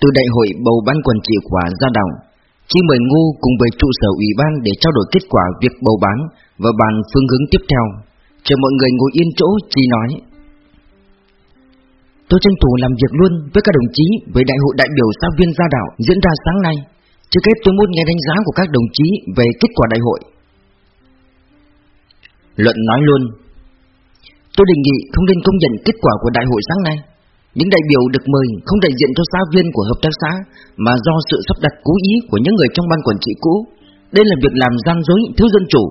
Từ đại hội bầu ban quản trị quả ra đảo, Chi mời ngu cùng với trụ sở ủy ban để trao đổi kết quả việc bầu bán và bàn phương hướng tiếp theo. Chờ mọi người ngồi yên chỗ, Chi nói. Tôi tranh thủ làm việc luôn với các đồng chí về đại hội đại biểu giáo viên gia đạo diễn ra sáng nay. Trước hết tôi muốn nghe đánh giá của các đồng chí về kết quả đại hội. Luận nói luôn. Tôi đề nghị không nên công nhận kết quả của đại hội sáng nay. Những đại biểu được mời không đại diện cho xã viên của hợp tác xã mà do sự sắp đặt cố ý của những người trong ban quản trị cũ. Đây là việc làm gian dối thiếu dân chủ.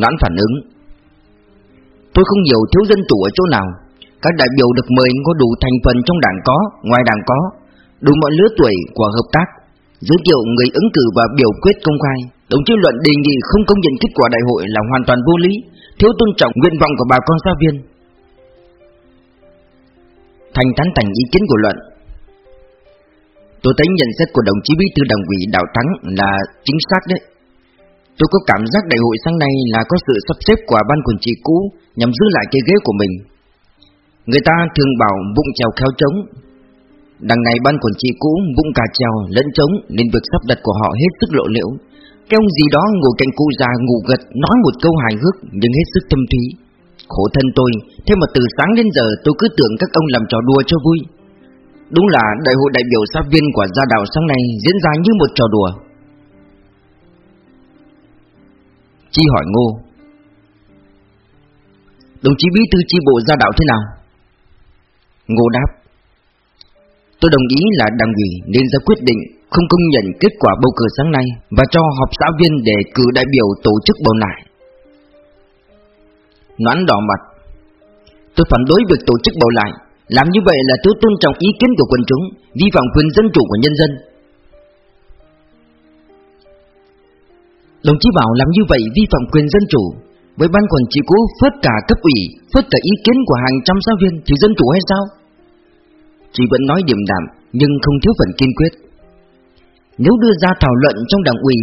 Ngãn phản ứng. Tôi không hiểu thiếu dân chủ ở chỗ nào. Các đại biểu được mời có đủ thành phần trong đảng có, ngoài đảng có Đủ mọi lứa tuổi của hợp tác. Giới thiệu người ứng cử và biểu quyết công khai. Đồng chí Luận đề nghị không công nhận kết quả đại hội là hoàn toàn vô lý Thiếu tôn trọng nguyện vọng của bà con xã viên. Thành tán thành ý kiến của Luận Tôi thấy nhận xét của đồng chí bí thư đảng ủy Đào Thắng là chính xác đấy Tôi có cảm giác đại hội sáng nay là có sự sắp xếp của ban quản trị cũ nhằm giữ lại cái ghế của mình. Người ta thường bảo bụng trèo khéo trống. Đằng này ban quản trị cũ bụng cả trèo lẫn trống nên việc sắp đặt của họ hết sức lộ liễu. Cái ông gì đó ngồi cạnh cụ già ngủ gật nói một câu hài hước nhưng hết sức thâm thúy. Khổ thân tôi, thế mà từ sáng đến giờ tôi cứ tưởng các ông làm trò đùa cho vui. Đúng là đại hội đại biểu xã viên của gia đạo sáng nay diễn ra như một trò đùa. Chi hỏi Ngô Đồng chí bí thư chi bộ gia đạo thế nào? Ngô đáp Tôi đồng ý là đảng ủy nên ra quyết định không công nhận kết quả bầu cử sáng nay và cho họp xã viên để cử đại biểu tổ chức bầu lại. Noãn đỏ mặt. Tôi phản đối việc tổ chức bầu lại. Làm như vậy là thiếu tôn trọng ý kiến của quần chúng, Vi phạm quyền dân chủ của nhân dân. Đồng chí bảo làm như vậy vi phạm quyền dân chủ. Với ban quản trị cũ phớt cả cấp ủy, Phớt cả ý kiến của hàng trăm giáo viên Thì dân chủ hay sao? Chị vẫn nói điểm đạm, Nhưng không thiếu phần kiên quyết. Nếu đưa ra thảo luận trong đảng ủy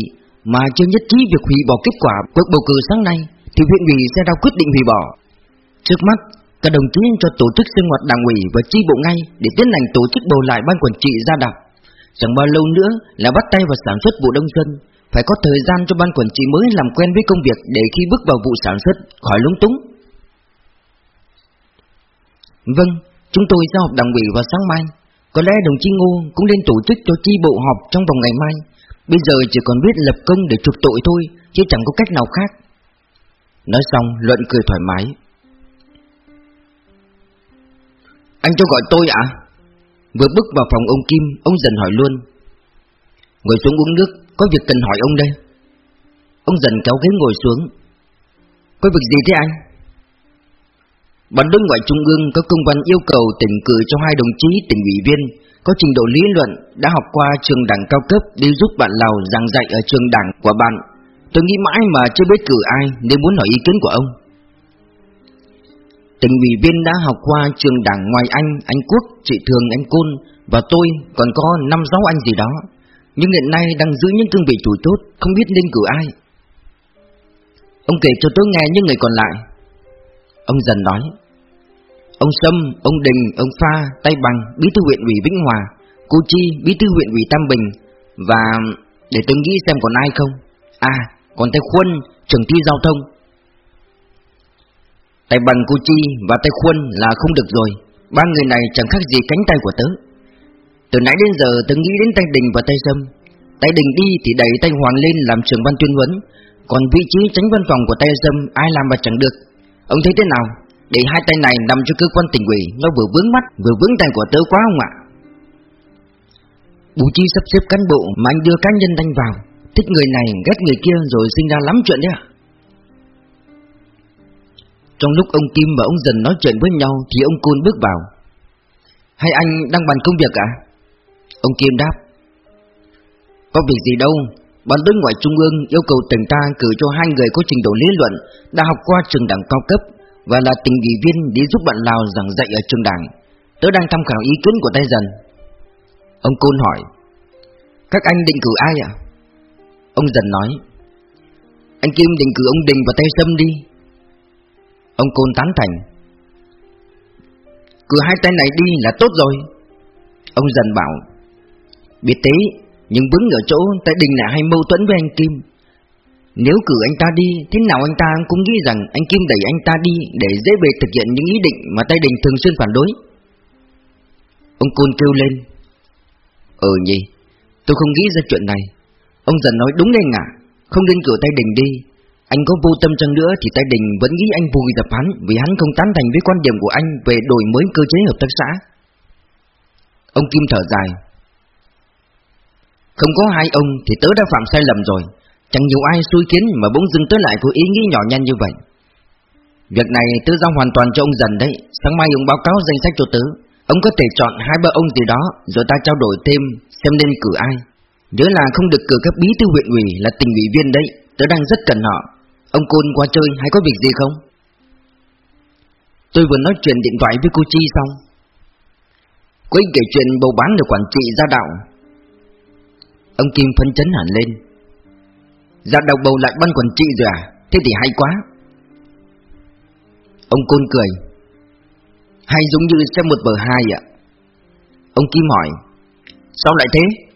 Mà chưa nhất trí việc hủy bỏ kết quả cuộc bầu cử sáng nay thì huyện ủy sẽ ra quyết định hủy bỏ Trước mắt Các đồng chí cho tổ chức sinh hoạt đảng ủy và chi bộ ngay Để tiến hành tổ chức bầu lại ban quản trị ra đảng Chẳng bao lâu nữa là bắt tay vào sản xuất vụ đông xuân phải có thời gian cho ban quản trị mới làm quen với công việc để khi bước vào vụ sản xuất khỏi lúng túng. Vâng, chúng tôi sẽ họp đảng ủy vào sáng mai. Có lẽ đồng chí Ngô cũng nên tổ chức cho chi bộ họp trong vòng ngày mai. Bây giờ chỉ còn biết lập công để trục tội thôi, chứ chẳng có cách nào khác. Nói xong, Luận cười thoải mái. Anh cho gọi tôi ạ? Vừa bước vào phòng ông Kim, ông dần hỏi luôn. Ngồi xuống uống nước, có việc cần hỏi ông đây Ông dần kéo ghế ngồi xuống Có việc gì thế anh? Ban đối ngoại trung ương có công văn yêu cầu tỉnh cử cho hai đồng chí tỉnh ủy viên có trình độ lý luận đã học qua trường đảng cao cấp đi giúp bạn Lào giảng dạy ở trường đảng của bạn. Tôi nghĩ mãi mà chưa biết cử ai nên muốn hỏi ý kiến của ông. Tỉnh ủy viên đã học qua trường đảng ngoài anh, anh Quốc, chị Thường, anh Côn và tôi còn có năm sáu anh gì đó. Nhưng hiện nay đang giữ những cương vị chủ tốt Không biết nên cử ai Ông kể cho tôi nghe những người còn lại Ông dần nói Ông Sâm, ông Đình, ông Pha, Tay Bằng, bí thư huyện ủy Vĩnh Hòa Cô Chi, bí thư huyện ủy Tam Bình Và để tôi nghĩ xem còn ai không À, còn Tay khuôn trưởng thi giao thông. Tay Bằng, cô Chi và Tay khuôn là không được rồi. Ba người này chẳng khác gì cánh tay của tớ. Từ nãy đến giờ tớ nghĩ đến tay Đình và tay Sâm. Tay Đình đi thì đẩy tay Hoàng lên làm trưởng ban tuyên huấn. Còn vị trí tránh văn phòng của tay Sâm ai làm mà chẳng được. Ông thấy thế nào? Để hai tay này nằm cho cơ quan tỉnh ủy Nó vừa vướng mắt vừa vướng tay của tớ quá không ạ? Bù Chi sắp xếp cán bộ mà anh đưa cá nhân đánh vào. Thích người này ghét người kia rồi sinh ra lắm chuyện đấy ạ Trong lúc ông Kim và ông Dần nói chuyện với nhau Thì ông Côn bước vào Hay anh đang bàn công việc? À? Ông Kim đáp Có việc gì đâu Ban đối ngoại trung ương yêu cầu tỉnh ta cử cho hai người có trình độ lý luận đã học qua trường đảng cao cấp và là tình ủy viên đi giúp bạn Lào giảng dạy ở trường đảng. Tớ đang tham khảo ý kiến của tay dần. Ông Côn hỏi, các anh định cử ai ạ? Ông dần nói, anh Kim định cử ông Đình và tay Sâm đi. Ông Côn tán thành, cử hai tay này đi là tốt rồi. Ông dần bảo Biết thế Nhưng vững ở chỗ tại đình là hay mâu thuẫn với anh Kim Nếu cử anh ta đi Thế nào anh ta cũng nghĩ rằng Anh Kim đẩy anh ta đi Để dễ bề thực hiện những ý định Mà tay Đình thường xuyên phản đối Ông Côn kêu lên ờ nhỉ Tôi không nghĩ ra chuyện này Ông dần nói đúng lên à Không nên cử tay Đình đi. Anh có vô tâm chăng nữa Thì tay Đình vẫn nghĩ anh vui dập hắn, Vì hắn không tán thành với quan điểm của anh Về đổi mới cơ chế hợp tác xã. Ông Kim thở dài. Không có hai ông thì tớ đã phạm sai lầm rồi. Chẳng nhiều ai xui kiến mà bỗng dưng tớ lại có ý nghĩ nhỏ nhăn như vậy. Việc này tớ giao hoàn toàn cho ông dần đấy. Sáng mai ông báo cáo danh sách cho tớ. Ông có thể chọn hai ba ông gì đó, Rồi ta trao đổi thêm xem nên cử ai. Nhớ là không được cử các bí thư huyện ủy là tình ủy viên đấy, Tớ đang rất cần họ. Ông Côn qua chơi hay có việc gì không? Tôi vừa nói chuyện điện thoại với cô Chi xong. Cô ấy kể chuyện bầu bán được quản trị gia đạo. Ông Kim phân chấn hẳn lên. Gia đạo bầu lại ban quản trị rồi à? Thế thì hay quá. Ông Côn cười. Hay giống như xem một bờ hai ạ. Ông Kim hỏi, Sao lại thế?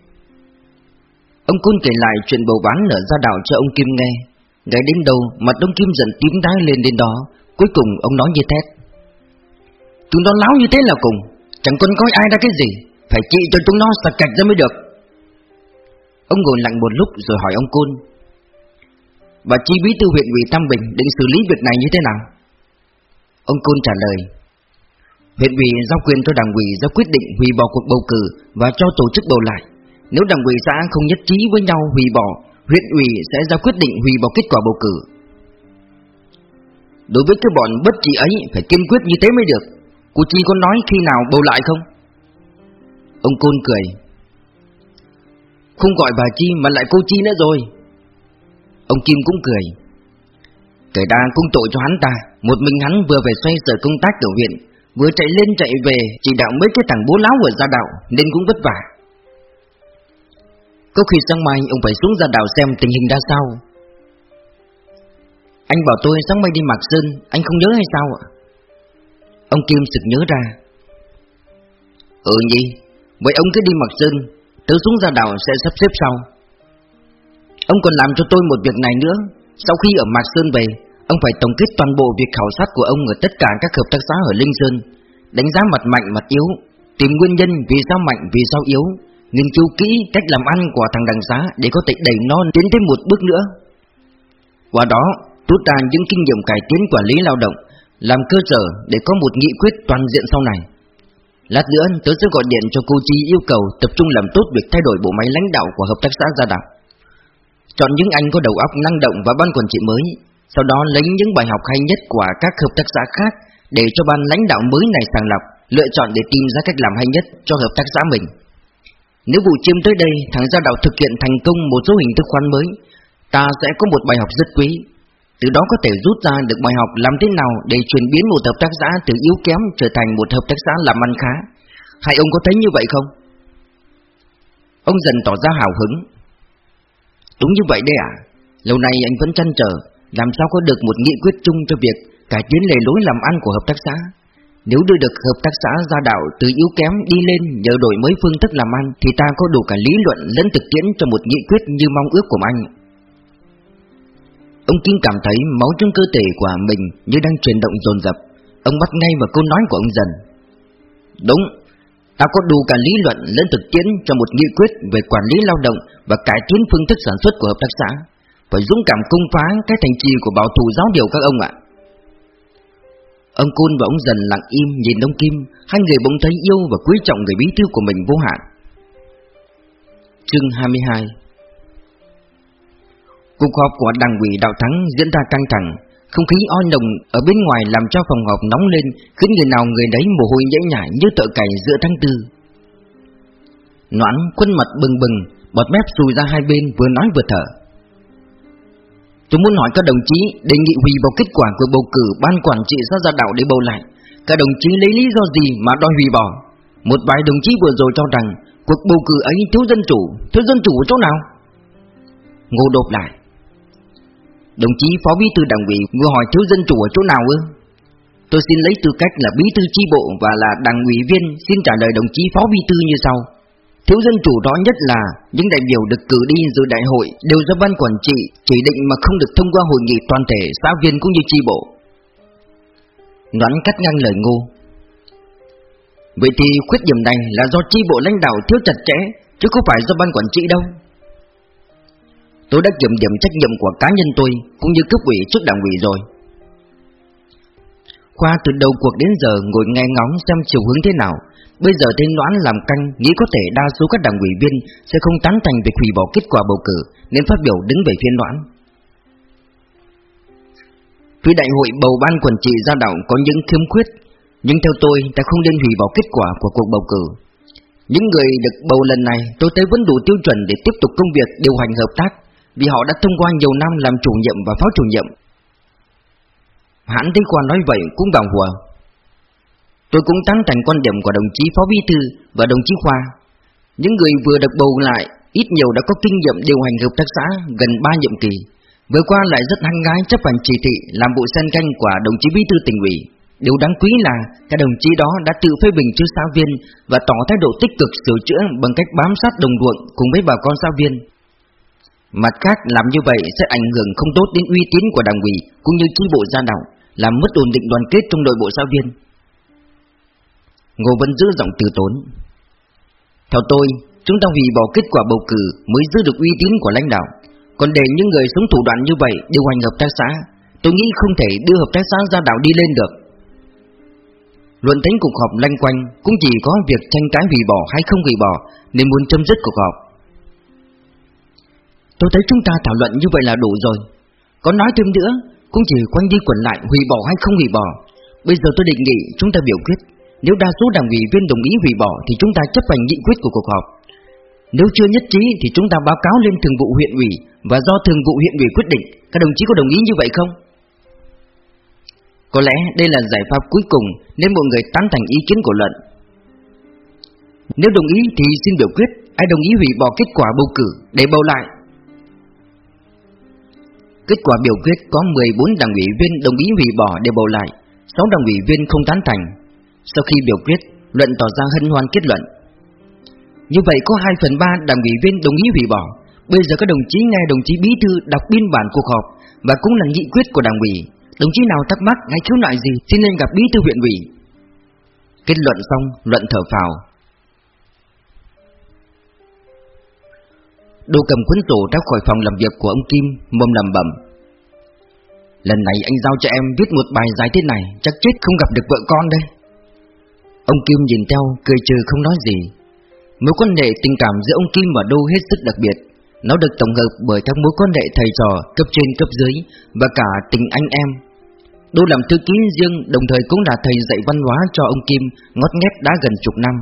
Ông Côn kể lại chuyện bầu bán nở ra đảo cho ông Kim nghe. Ngày đến đâu mặt ông Kim giận tím tái lên đến đó, Cuối cùng ông nói như thét Chúng nó láo như thế là cùng, Chẳng còn coi ai ra cái gì, Phải trị cho chúng nó sạch cạch ra mới được. Ông ngồi lặng một lúc rồi hỏi ông Côn. Bà chi bí thư huyện ủy Tam Bình định xử lý việc này như thế nào? Ông Côn trả lời. Huyện ủy giao quyền cho đảng ủy ra quyết định hủy bỏ cuộc bầu cử và cho tổ chức bầu lại. Nếu đảng ủy xã không nhất trí với nhau hủy bỏ, huyện ủy sẽ ra quyết định hủy bỏ kết quả bầu cử. Đối với cái bọn bất trị ấy phải kiên quyết như thế mới được. Cô Chi có nói khi nào bầu lại không? Ông Côn cười. Không gọi bà Chi mà lại cô Chi nữa rồi. Ông Kim cũng cười. Kể ra cũng tội cho hắn ta, một mình hắn vừa phải xoay sở công tác tiểu huyện, Vừa chạy lên chạy về Chỉ đạo mấy cái thằng bố láo ở gia đạo Nên cũng vất vả có khi sáng mai ông phải xuống ra đảo xem tình hình ra sao. Anh bảo tôi sáng mai đi Mạc Sơn Anh không nhớ hay sao ạ? Ông Kim sực nhớ ra. Ừ nhỉ Vậy ông cứ đi Mạc Sơn Tớ xuống ra đảo sẽ sắp xếp sau. Ông còn làm cho tôi một việc này nữa. Sau khi ở Mạc Sơn về Ông phải tổng kết toàn bộ việc khảo sát của ông ở tất cả các hợp tác xã ở Linh Sơn, đánh giá mặt mạnh mặt yếu, tìm nguyên nhân vì sao mạnh vì sao yếu, nghiên cứu kỹ cách làm ăn của thằng đằng giá để có thể đẩy non tiến thêm một bước nữa. Qua đó, rút ra những kinh nghiệm cải tiến quản lý lao động, làm cơ sở để có một nghị quyết toàn diện sau này. Lát nữa tớ sẽ gọi điện cho cô Chi yêu cầu tập trung làm tốt việc thay đổi bộ máy lãnh đạo của hợp tác xã gia đạo. Chọn những anh có đầu óc năng động và ban quản trị mới, sau đó lấy những bài học hay nhất của các hợp tác xã khác để cho ban lãnh đạo mới này sàng lọc, lựa chọn để tìm ra cách làm hay nhất cho hợp tác xã mình. Nếu vụ chiêm tới đây thằng gia đạo thực hiện thành công một số hình thức khoán mới, ta sẽ có một bài học rất quý. Từ đó có thể rút ra được bài học làm thế nào để chuyển biến một hợp tác xã từ yếu kém trở thành một hợp tác xã làm ăn khá. Hai ông có thấy như vậy không? Ông dần tỏ ra hào hứng. Đúng như vậy đấy à? Lâu nay anh vẫn chăn trở làm sao có được một nghị quyết chung cho việc cải tiến lề lối làm ăn của hợp tác xã. Nếu đưa được hợp tác xã gia đạo từ yếu kém đi lên nhờ đổi mới phương thức làm ăn thì ta có đủ cả lý luận lẫn thực tiễn cho một nghị quyết như mong ước của anh. Ông Kim cảm thấy máu trong cơ thể của mình như đang chuyển động dồn dập. Ông bắt ngay vào câu nói của ông dần. Đúng, ta có đủ cả lý luận lẫn thực tiễn cho một nghị quyết về quản lý lao động và cải tiến phương thức sản xuất của hợp tác xã. Phải dũng cảm công phá cái thành trì của bảo thủ giáo điều các ông ạ Ông Côn và ông Dần lặng im nhìn ông Kim. Hai người bỗng thấy yêu và quý trọng người bí thư của mình vô hạn. Chương 22 Cuộc họp của đảng ủy đạo thắng diễn ra căng thẳng. Không khí oi nồng ở bên ngoài làm cho phòng họp nóng lên, Khiến người nào người đấy mồ hôi nhễ nhại như tợ cày giữa tháng tư. Noãn khuôn mặt bừng bừng, Bọt mép xùi ra hai bên vừa nói vừa thở. Tôi muốn hỏi các đồng chí đề nghị hủy bỏ kết quả của bầu cử ban quản trị xã gia đạo để bầu lại. Các đồng chí lấy lý do gì mà đòi hủy bỏ? Một vài đồng chí vừa rồi cho rằng cuộc bầu cử ấy thiếu dân chủ, thiếu dân chủ ở chỗ nào? Ngô đột lại. Đồng chí phó bí thư đảng ủy vừa hỏi thiếu dân chủ ở chỗ nào ư? Tôi xin lấy tư cách là bí thư chi bộ và là đảng ủy viên xin trả lời đồng chí phó bí thư như sau. Thiếu dân chủ đó nhất là những đại biểu được cử đi dự đại hội đều do ban quản trị chỉ định mà không được thông qua hội nghị toàn thể xã viên cũng như chi bộ. Noãn cắt ngang lời ngô. Vậy thì khuyết điểm này là do chi bộ lãnh đạo thiếu chặt chẽ, chứ không phải do ban quản trị đâu. Tôi đã kiểm điểm trách nhiệm của cá nhân tôi cũng như cấp ủy trước đảng ủy rồi. Khoa từ đầu cuộc đến giờ ngồi nghe ngóng xem chiều hướng thế nào Bây giờ tên Noãn làm canh nghĩ có thể đa số các đảng ủy viên sẽ không tán thành việc hủy bỏ kết quả bầu cử nên phát biểu đứng về phía Noãn. Phía đại hội bầu ban quản trị gia đạo có những khiếm khuyết, nhưng theo tôi ta không nên hủy bỏ kết quả của cuộc bầu cử. Những người được bầu lần này tôi thấy vẫn đủ tiêu chuẩn để tiếp tục công việc điều hành hợp tác vì họ đã thông qua nhiều năm làm chủ nhiệm và phó chủ nhiệm. Hãn thấy quan nói vậy cũng đồng hùa Tôi cũng tán thành quan điểm của đồng chí Phó Bí Thư và đồng chí Khoa. Những người vừa được bầu lại ít nhiều đã có kinh nghiệm điều hành hợp tác xã gần 3 nhiệm kỳ. Vừa qua lại rất hăng gái chấp hành chỉ thị làm bộ sen canh của đồng chí Bí Thư tỉnh ủy. Điều đáng quý là các đồng chí đó đã tự phê bình trước xã viên và tỏ thái độ tích cực sửa chữa bằng cách bám sát đồng ruộng cùng với bà con xã viên. Mặt khác làm như vậy sẽ ảnh hưởng không tốt đến uy tín của đảng ủy cũng như chi bộ gia đạo, làm mất ổn định đoàn kết trong nội bộ xã viên. Ngô vẫn giữ giọng từ tốn. Theo tôi, Chúng ta hủy bỏ kết quả bầu cử Mới giữ được uy tín của lãnh đạo. Còn để những người sống thủ đoạn như vậy Điều hành hợp tác xã, Tôi nghĩ không thể đưa hợp tác xã ra đảo đi lên được. Luận tính cuộc họp lanh quanh Cũng chỉ có việc tranh cãi hủy bỏ hay không hủy bỏ Nên muốn chấm dứt cuộc họp. Tôi thấy chúng ta thảo luận như vậy là đủ rồi. Có nói thêm nữa, Cũng chỉ quanh đi quẩn lại hủy bỏ hay không hủy bỏ. Bây giờ tôi định nghị chúng ta biểu quyết nếu đa số đảng ủy viên đồng ý hủy bỏ thì chúng ta chấp hành nghị quyết của cuộc họp. Nếu chưa nhất trí thì chúng ta báo cáo lên thường vụ huyện ủy và do thường vụ huyện ủy quyết định. Các đồng chí có đồng ý như vậy không? Có lẽ đây là giải pháp cuối cùng nên mọi người tán thành ý kiến của luận. Nếu đồng ý thì xin biểu quyết ai đồng ý hủy bỏ kết quả bầu cử để bầu lại. Kết quả biểu quyết có 14 đảng ủy viên đồng ý hủy bỏ để bầu lại, 6 đảng ủy viên không tán thành, sau khi biểu quyết, luận tỏ ra hân hoan kết luận. Như vậy có 2 phần 3 đảng ủy viên đồng ý hủy bỏ. Bây giờ các đồng chí nghe đồng chí bí thư đọc biên bản cuộc họp và cũng là nghị quyết của đảng ủy. Đồng chí nào thắc mắc hay khiếu nại gì xin lên gặp bí thư huyện ủy. Kết luận xong, luận thở phào. Đô cầm cuốn sổ ra khỏi phòng làm việc của ông Kim, mồm lầm bẩm. Lần này anh giao cho em viết một bài giải thế này, chắc chết không gặp được vợ con đây. Ông Kim nhìn theo, cười trừ không nói gì. Mối quan hệ tình cảm giữa ông Kim và Đô hết sức đặc biệt. Nó được tổng hợp bởi các mối quan hệ thầy trò, cấp trên cấp dưới và cả tình anh em. Đô làm thư ký riêng đồng thời cũng là thầy dạy văn hóa cho ông Kim ngót nghét đã gần chục năm.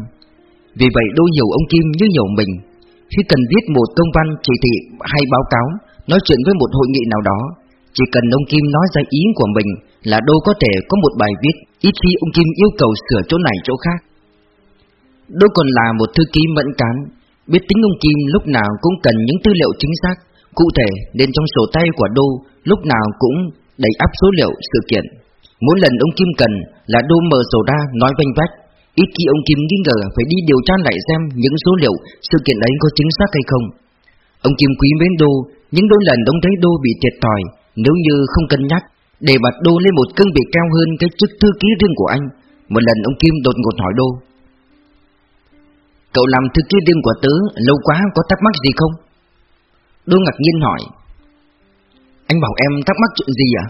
Vì vậy Đô hiểu ông Kim như hiểu mình. Khi cần viết một công văn chỉ thị hay báo cáo, nói chuyện với một hội nghị nào đó, chỉ cần ông Kim nói ra ý của mình là Đô có thể có một bài viết Ít khi ông Kim yêu cầu sửa chỗ này chỗ khác. Đô còn là một thư ký mẫn cán Biết tính ông Kim lúc nào cũng cần những tư liệu chính xác, Cụ thể nên trong sổ tay của Đô Lúc nào cũng đầy áp số liệu sự kiện. Mỗi lần ông Kim cần là Đô mở sổ ra nói vanh vách Ít khi ông Kim nghi ngờ phải đi điều tra lại xem những số liệu sự kiện ấy có chính xác hay không. Ông Kim quý mến Đô những đôi lần ông thấy Đô bị thiệt thòi, Nếu như không cân nhắc để bạt Đô lên một cương vị cao hơn cái chức thư ký riêng của anh, Một lần ông Kim đột ngột hỏi Đô. Cậu làm thư ký riêng của tớ, lâu quá, có thắc mắc gì không? Đô ngạc nhiên hỏi. Anh bảo em thắc mắc chuyện gì à?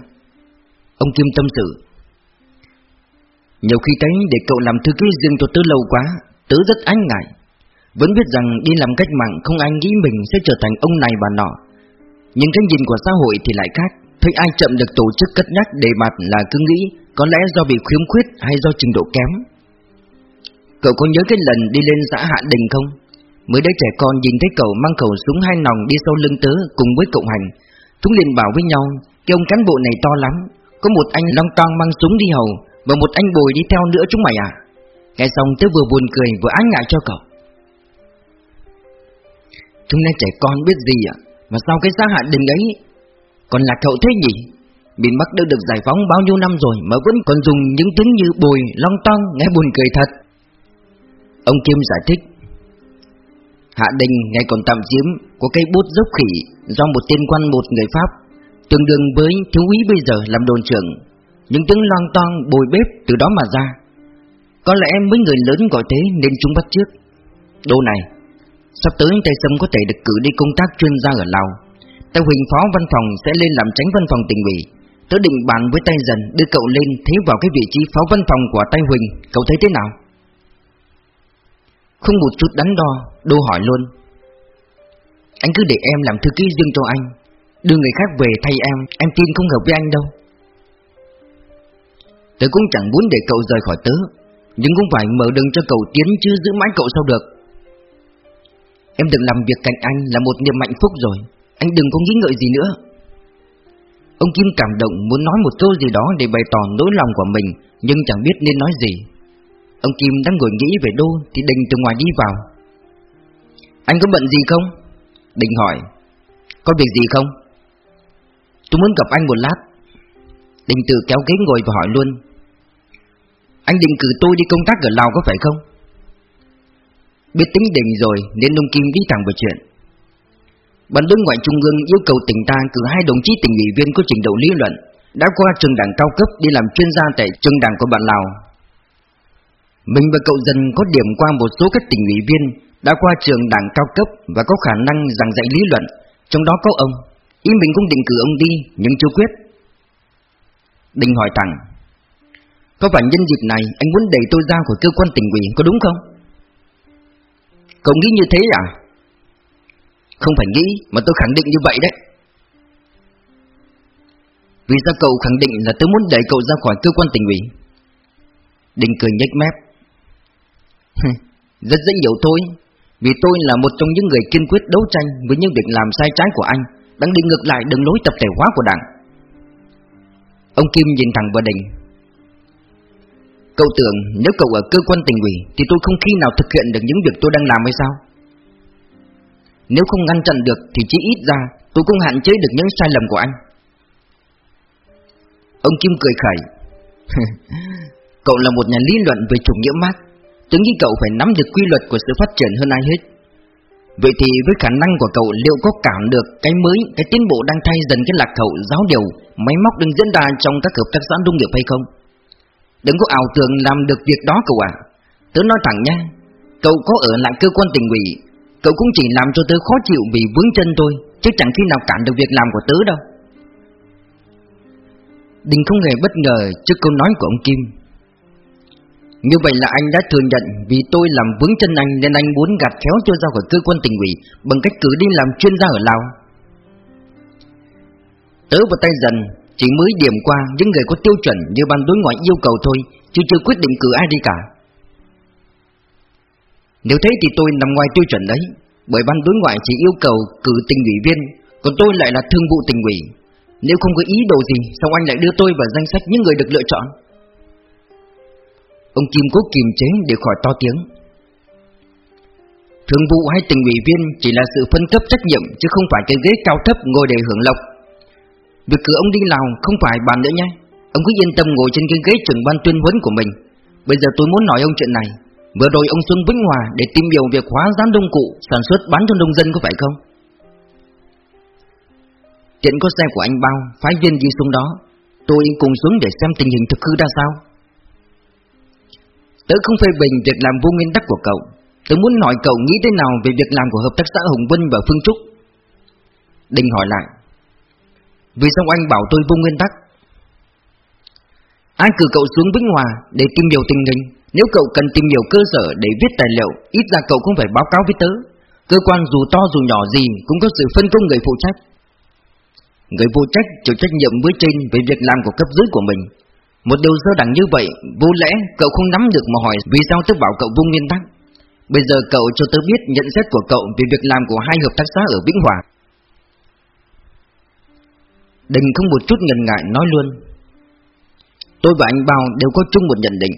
Ông Kim tâm sự. Nhiều khi thấy để cậu làm thư ký riêng cho tớ lâu quá, Tớ rất ái ngại. Vẫn biết rằng đi làm cách mạng không ai nghĩ mình sẽ trở thành ông này bà nọ. Nhưng cái nhìn của xã hội thì lại khác. Thấy ai chậm được tổ chức cất nhắc đề bạt là cứ nghĩ Có lẽ do bị khiếm khuyết hay do trình độ kém. Cậu có nhớ cái lần đi lên xã Hạ Đình không? Mới đấy trẻ con nhìn thấy cậu mang khẩu súng hai nòng đi sau lưng tớ cùng với cậu hành. Chúng liền bảo với nhau, Cái ông cán bộ này to lắm, Có một anh long toang mang súng đi hầu Và một anh bồi đi theo nữa chúng mày à? Nghe xong tớ vừa buồn cười vừa ái ngại cho cậu. Chúng nên trẻ con biết gì ạ? Mà sao cái xã Hạ Đình ấy còn là cậu thế nhỉ Miền Bắc đã được giải phóng bao nhiêu năm rồi mà vẫn còn dùng những tiếng như bồi, long tong, nghe buồn cười thật. Ông Kim giải thích. Hạ Đình ngày còn tạm chiếm có cây bút dốc khỉ do một tên quan một người Pháp, tương đương với thiếu úy bây giờ làm đồn trưởng. Những tiếng long toang bồi bếp từ đó mà ra. Có lẽ mấy người lớn gọi thế nên chúng bắt trước. Đô này, sắp tới Tây Sâm có thể được cử đi công tác chuyên gia ở Lào. Tây Huỳnh phó văn phòng sẽ lên làm tránh văn phòng tỉnh ủy. Tớ định bàn với tay dần đưa cậu lên thế vào cái vị trí phó văn phòng của tay Huỳnh, cậu thấy thế nào? Không một chút đắn đo, Đô hỏi luôn. Anh cứ để em làm thư ký riêng cho anh, đưa người khác về thay em, em tin không hợp với anh đâu. Tớ cũng chẳng muốn để cậu rời khỏi tớ, nhưng cũng phải mở đường cho cậu tiến chứ giữ mãi cậu sao được. Em được làm việc cạnh anh là một niềm hạnh phúc rồi, anh đừng có nghĩ ngợi gì nữa. Ông Kim cảm động muốn nói một câu gì đó để bày tỏ nỗi lòng của mình, nhưng chẳng biết nên nói gì. Ông Kim đang ngồi nghĩ về đô thì Đình từ ngoài đi vào. Anh có bận gì không? Đình hỏi. Có việc gì không? Tôi muốn gặp anh một lát. Đình tự kéo ghế ngồi và hỏi luôn. Anh định cử tôi đi công tác ở Lào có phải không? Biết tính Đình rồi nên ông Kim đi thẳng vào chuyện. Ban đối ngoại trung ương yêu cầu tỉnh ta cử hai đồng chí tỉnh ủy viên có trình độ lý luận, đã qua trường đảng cao cấp đi làm chuyên gia tại trường đảng của bạn Lào. Mình và cậu dần có điểm qua một số các tỉnh ủy viên đã qua trường đảng cao cấp và có khả năng giảng dạy lý luận, trong đó có ông. Ý mình cũng định cử ông đi, nhưng chưa quyết. Đình hỏi thẳng, có phải nhân dịp này anh muốn đẩy tôi ra khỏi cơ quan tỉnh ủy có đúng không? Cậu nghĩ như thế à? Không phải nghĩ, mà tôi khẳng định như vậy đấy. Vì sao cậu khẳng định là tôi muốn đẩy cậu ra khỏi cơ quan tỉnh ủy? Đình cười nhếch mép. Rất dễ hiểu tôi Vì tôi là một trong những người kiên quyết đấu tranh Với những việc làm sai trái của anh, Đang đi ngược lại đường lối tập thể hóa của đảng. Ông Kim nhìn thẳng vào Đình. Cậu tưởng nếu cậu ở cơ quan tỉnh ủy Thì tôi không khi nào thực hiện được những việc tôi đang làm hay sao? Nếu không ngăn chặn được thì chỉ ít ra tôi cũng hạn chế được những sai lầm của anh Ông Kim cười khẩy Cậu là một nhà lý luận về chủ nghĩa Marx Tưởng như cậu phải nắm được quy luật của sự phát triển hơn ai hết Vậy thì với khả năng của cậu liệu có cảm được cái mới, cái tiến bộ đang thay dần cái lạc hậu giáo điều, máy móc đang diễn ra trong các hợp tác xã nông nghiệp hay không? Đừng có ảo tưởng làm được việc đó cậu ạ. À. Tớ nói thẳng nha, cậu có ở lại cơ quan tình ủy Cậu cũng chỉ làm cho tớ khó chịu vì vướng chân tôi, Chứ chẳng khi nào cản được việc làm của tớ đâu. Đình không hề bất ngờ trước câu nói của ông Kim. Như vậy là anh đã thừa nhận Vì tôi làm vướng chân anh Nên anh muốn gạt khéo cho ra khỏi cơ quan tình ủy Bằng cách cử đi làm chuyên gia ở Lào. Tớ và tay dần Chỉ mới điểm qua những người có tiêu chuẩn Như ban đối ngoại yêu cầu thôi, Chứ chưa quyết định cử ai đi cả nếu thế thì tôi nằm ngoài tiêu chuẩn đấy, Bởi ban đối ngoại chỉ yêu cầu cử tình ủy viên, Còn tôi lại là thương vụ tình ủy. Nếu không có ý đồ gì, Sao anh lại đưa tôi vào danh sách những người được lựa chọn? Ông Kim cố kiềm chế để khỏi to tiếng. Thương vụ hay tình ủy viên chỉ là sự phân cấp trách nhiệm, Chứ không phải cái ghế cao thấp ngồi để hưởng lộc. Việc cử ông đi Lào không phải bàn nữa nhé. Ông cứ yên tâm ngồi trên cái ghế trưởng ban tuyên huấn của mình. Bây giờ tôi muốn nói ông chuyện này. Vừa rồi ông Xuân Vĩnh Hòa để tìm hiểu việc hóa gián đông cụ sản xuất bán cho nông dân có phải không? Tiện có xe của anh bao, phái viên đi xuống đó. Tôi cùng xuống để xem tình hình thực hư ra sao. Tớ không phê bình việc làm vô nguyên tắc của cậu. Tớ muốn hỏi cậu nghĩ thế nào về việc làm của hợp tác xã Hồng Vinh và Phương Trúc? Đình hỏi lại. Vì sao anh bảo tôi vô nguyên tắc? Ai cử cậu xuống Vĩnh Hòa để tìm hiểu tình hình? Nếu cậu cần tìm hiểu cơ sở để viết tài liệu, ít ra cậu cũng phải báo cáo với tớ. Cơ quan dù to dù nhỏ gì cũng có sự phân công người phụ trách. Người phụ trách chịu trách nhiệm với trên về việc làm của cấp dưới của mình. Một điều sơ đẳng như vậy, vô lẽ cậu không nắm được mà hỏi vì sao tớ bảo cậu vô nguyên tắc. Bây giờ cậu cho tớ biết nhận xét của cậu về việc làm của hai hợp tác xã ở Vĩnh Hòa. Đình không một chút ngần ngại nói luôn. Tôi và anh Bao đều có chung một nhận định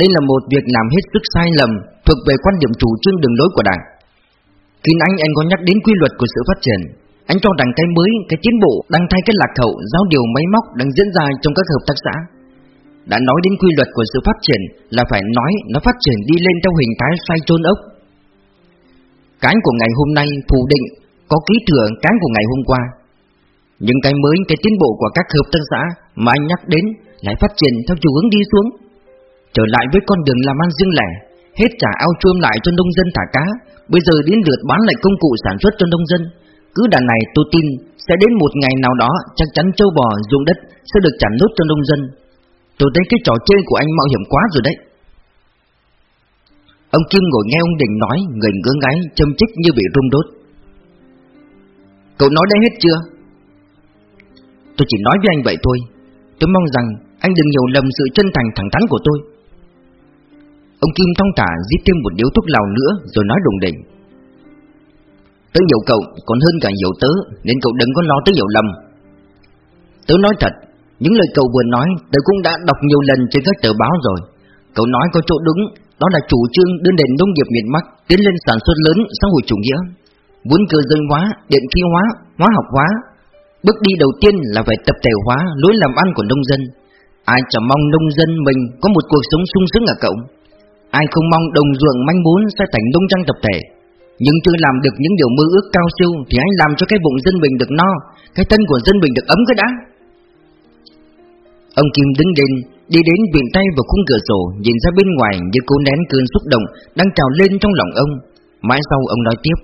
đây là một việc làm hết sức sai lầm thuộc về quan điểm chủ trương đường lối của Đảng. Khi anh anh có nhắc đến quy luật của sự phát triển, Anh cho rằng cái mới, cái tiến bộ đang thay cái lạc hậu, giao điều máy móc đang diễn ra trong các hợp tác xã. Đã nói đến quy luật của sự phát triển là phải nói nó phát triển đi lên theo hình thái xoay trôn ốc. Cái của ngày hôm nay phủ định có ký thừa cái của ngày hôm qua. những cái mới, cái tiến bộ của các hợp tác xã mà anh nhắc đến lại phát triển theo chiều hướng đi xuống. Trở lại với con đường làm ăn riêng lẻ, hết trả ao chuông lại cho nông dân thả cá, bây giờ đến lượt bán lại công cụ sản xuất cho nông dân. Cứ đàn này tôi tin sẽ đến một ngày nào đó chắc chắn châu bò ruộng đất sẽ được trả nốt cho nông dân. Tôi thấy cái trò chơi của anh mạo hiểm quá rồi đấy. Ông Kim ngồi nghe ông Đình nói, người ngưỡng ngáy, châm chích như bị rung đốt. Cậu nói đã hết chưa? Tôi chỉ nói với anh vậy thôi. Tôi mong rằng anh đừng hiểu lầm sự chân thành thẳng thắn của tôi. Ông Kim thong thả giết thêm một điếu thuốc lào nữa rồi nói đùng đỉnh. Tớ hiểu cậu còn hơn cả hiểu tớ Nên cậu đừng có lo tới hiểu lầm. Tớ nói thật Những lời cậu vừa nói Tớ cũng đã đọc nhiều lần trên các tờ báo rồi. Cậu nói có chỗ đúng Đó là chủ trương đưa nền nông nghiệp miền Bắc Tiến lên sản xuất lớn xã hội chủ nghĩa. Muốn cơ giới hóa, điện khí hóa, hóa học hóa Bước đi đầu tiên là phải tập thể hóa lối làm ăn của nông dân. Ai chẳng mong nông dân mình có một cuộc sống sung sướng ở cậu? Ai không mong đồng ruộng manh muốn sẽ thành nông trang tập thể. Nhưng chưa làm được những điều mơ ước cao siêu Thì anh làm cho cái bụng dân mình được no, Cái thân của dân mình được ấm cái đã. Ông Kim đứng lên, Đi đến viện tay vào khung cửa sổ, Nhìn ra bên ngoài như cố nén cơn xúc động Đang trào lên trong lòng ông. Mãi sau ông nói tiếp,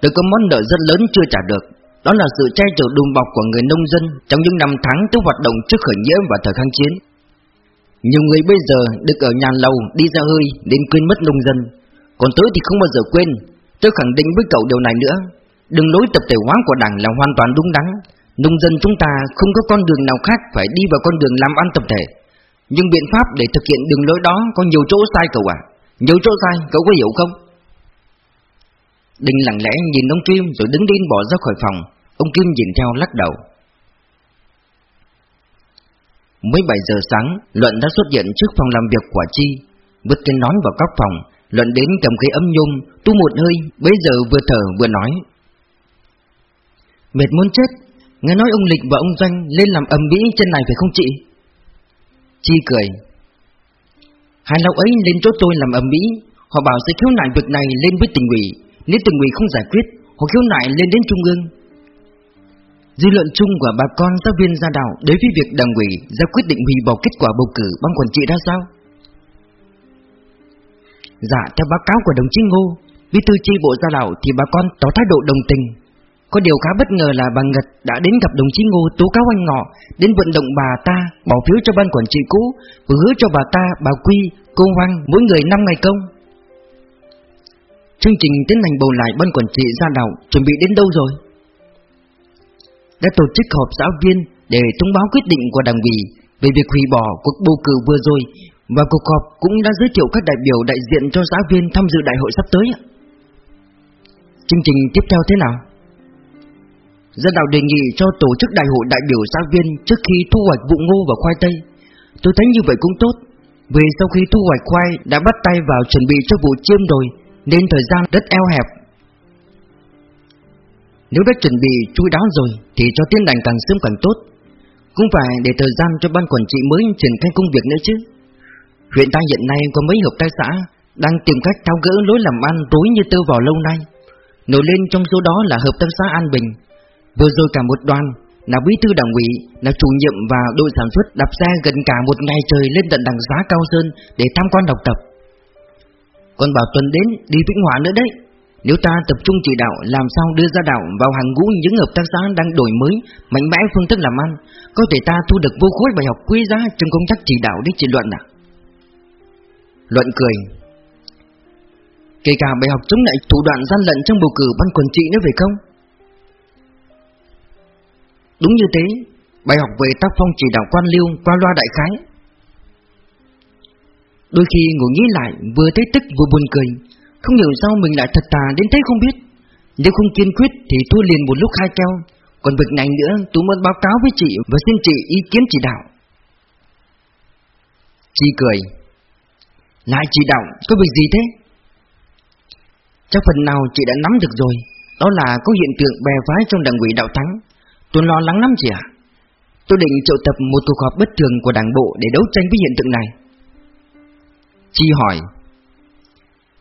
Tôi có món nợ rất lớn chưa trả được, Đó là sự che chở đùm bọc của người nông dân Trong những năm tháng tôi hoạt động trước khởi nghĩa và thời kháng chiến. Nhiều người bây giờ được ở nhà lầu, đi ra hơi Đến quên mất nông dân. Còn tớ thì không bao giờ quên. Tôi khẳng định với cậu điều này nữa. Đường lối tập thể hóa của đảng là hoàn toàn đúng đắn. Nông dân chúng ta không có con đường nào khác Phải đi vào con đường làm ăn tập thể. Nhưng biện pháp để thực hiện đường lối đó Có nhiều chỗ sai cậu à Nhiều chỗ sai, cậu có hiểu không? Đinh lặng lẽ nhìn ông Kim Rồi đứng lên bỏ ra khỏi phòng. Ông Kim nhìn theo lắc đầu. Mới 7 giờ sáng Luận đã xuất hiện trước phòng làm việc của Chi. Vứt cái nón vào các phòng Luận đến cầm cái ấm nhung, Tu một hơi Bây giờ vừa thở vừa nói. Mệt muốn chết Nghe nói ông Lịch và ông Doanh lên làm ầm mỹ trên này phải không chị? Chi cười. Hai lão ấy lên chỗ tôi làm ầm mỹ Họ bảo sẽ khiếu nại việc này lên với tỉnh ủy. Nếu tỉnh ủy không giải quyết Họ khiếu nại lên đến trung ương. Dư luận chung của bà con giáo viên gia đạo Đối với việc đảng ủy ra quyết định hủy bỏ kết quả bầu cử ban quản trị ra sao? Dạ theo báo cáo của đồng chí Ngô Bí thư chi bộ gia đạo thì bà con tỏ thái độ đồng tình. Có điều khá bất ngờ là bà Ngật đã đến gặp đồng chí Ngô tố cáo anh Ngọ Đến vận động bà ta bỏ phiếu cho ban quản trị cũ Và hứa cho bà ta, bà Quy, cô Hoang mỗi người 5 ngày công. Chương trình tiến hành bầu lại ban quản trị gia đạo chuẩn bị đến đâu rồi? Đã tổ chức họp giáo viên để thông báo quyết định của đảng ủy về việc hủy bỏ cuộc bầu cử vừa rồi. Và cuộc họp cũng đã giới thiệu các đại biểu đại diện cho giáo viên tham dự đại hội sắp tới Chương trình tiếp theo thế nào? Dân đạo đề nghị cho tổ chức đại hội đại biểu giáo viên trước khi thu hoạch vụ ngô và khoai tây. Tôi thấy như vậy cũng tốt, Vì sau khi thu hoạch khoai đã bắt tay vào chuẩn bị cho vụ chiêm rồi, Nên thời gian rất eo hẹp. Nếu đã chuẩn bị chui đáo rồi Thì cho tiến đành càng sớm càng tốt Cũng phải để thời gian cho ban quản trị mới triển khai công việc nữa chứ Huyện ta hiện nay có mấy hợp tác xã đang tìm cách tháo gỡ lối làm ăn tối như tơ vò lâu nay. Nổi lên trong số đó là hợp tác xã An Bình. Vừa rồi cả một đoàn là bí thư đảng ủy, là chủ nhiệm và đội sản xuất đạp xe gần cả một ngày trời lên tận đằng giá Cao Sơn để tham quan độc tập. Còn bảo Tuần đến đi Vĩnh Hòa nữa đấy. Nếu ta tập trung chỉ đạo làm sao đưa ra đảo vào hàng ngũ những hợp tác xã đang đổi mới, mạnh mẽ phương thức làm ăn, có thể ta thu được vô khối bài học quý giá trong công tác chỉ đạo đến chỉ luận à? Luận cười Kể cả bài học chống lại thủ đoạn gian lận trong bầu cử ban quần trị nữa phải không? Đúng như thế Bài học về tác phong chỉ đạo quan liêu qua loa đại khái Đôi khi ngồi nghĩ lại vừa thấy tức vừa buồn cười không hiểu sao mình lại thật tà đến thế không biết. Nếu không kiên quyết thì thua liền một lúc hai keo. Còn việc này nữa tôi muốn báo cáo với chị và xin chị ý kiến chỉ đạo. Chị cười. Lại chỉ đạo, có việc gì thế? Chắc phần nào chị đã nắm được rồi. Đó là có hiện tượng bè phái trong đảng ủy đạo thắng. Tôi lo lắng lắm chị ạ. Tôi định triệu tập một cuộc họp bất thường của đảng bộ để đấu tranh với hiện tượng này. Chi hỏi.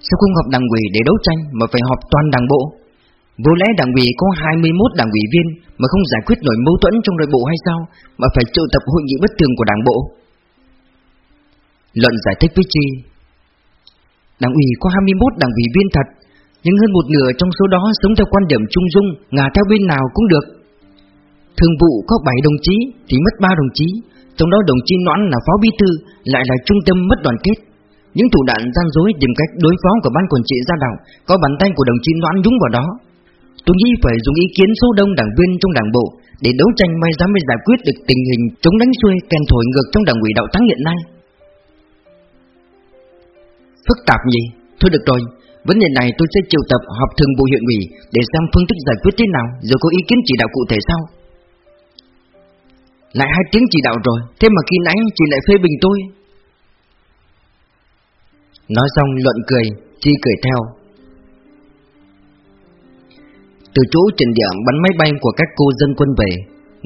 Sao không họp đảng ủy để đấu tranh mà phải họp toàn đảng bộ? Vô lẽ đảng ủy có 21 đảng ủy viên mà không giải quyết nổi mâu thuẫn trong nội bộ hay sao? Mà phải triệu tập hội nghị bất thường của đảng bộ. Luận giải thích với Chi, Đảng ủy có 21 đảng ủy viên thật, Nhưng hơn một nửa trong số đó sống theo quan điểm trung dung, Ngả theo bên nào cũng được. Thường vụ có 7 đồng chí Thì mất 3 đồng chí, Trong đó đồng chí Noãn là phó bí thư, Lại là trung tâm mất đoàn kết. Những thủ đoạn gian dối tìm cách đối phó của ban quản trị gia đạo Có bàn tay của đồng chí Noãn nhúng vào đó Tôi nghĩ phải dùng ý kiến số đông đảng viên trong đảng bộ Để đấu tranh may dám mới giải quyết được tình hình chống đánh xuôi kèn thổi ngược trong đảng ủy đạo thắng hiện nay Phức tạp nhỉ? Thôi được rồi, vấn đề này tôi sẽ triệu tập họp thường bộ huyện ủy để xem phương thức giải quyết thế nào, rồi có ý kiến chỉ đạo cụ thể sau. Lại hai tiếng chỉ đạo rồi, thế mà khi nãy chị lại phê bình tôi. Nói xong luận cười, Chi cười theo. Từ chỗ trình điểm bắn máy bay của các cô dân quân về,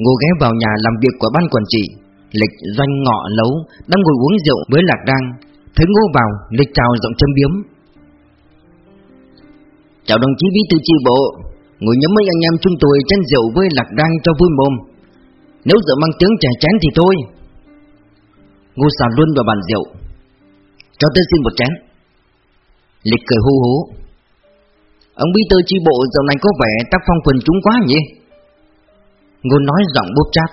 Ngô ghé vào nhà làm việc của ban quản trị, lịch doanh ngọ lấu đang ngồi uống rượu với lạc đăng Thấy ngô vào, lịch chào giọng châm biếm. Chào đồng chí bí thư chi bộ Ngồi nhóm mấy anh em chúng tôi chén rượu với lạc đăng cho vui mồm. Nếu rượu mang tiếng trẻ chén thì thôi. Ngô xào luôn vào bàn rượu. Cho tôi xin một chén. Lịch cười hú hú. Ông bí thư chi bộ dạo này có vẻ tác phong quần chúng quá nhỉ? Ngôn nói giọng bốp chát.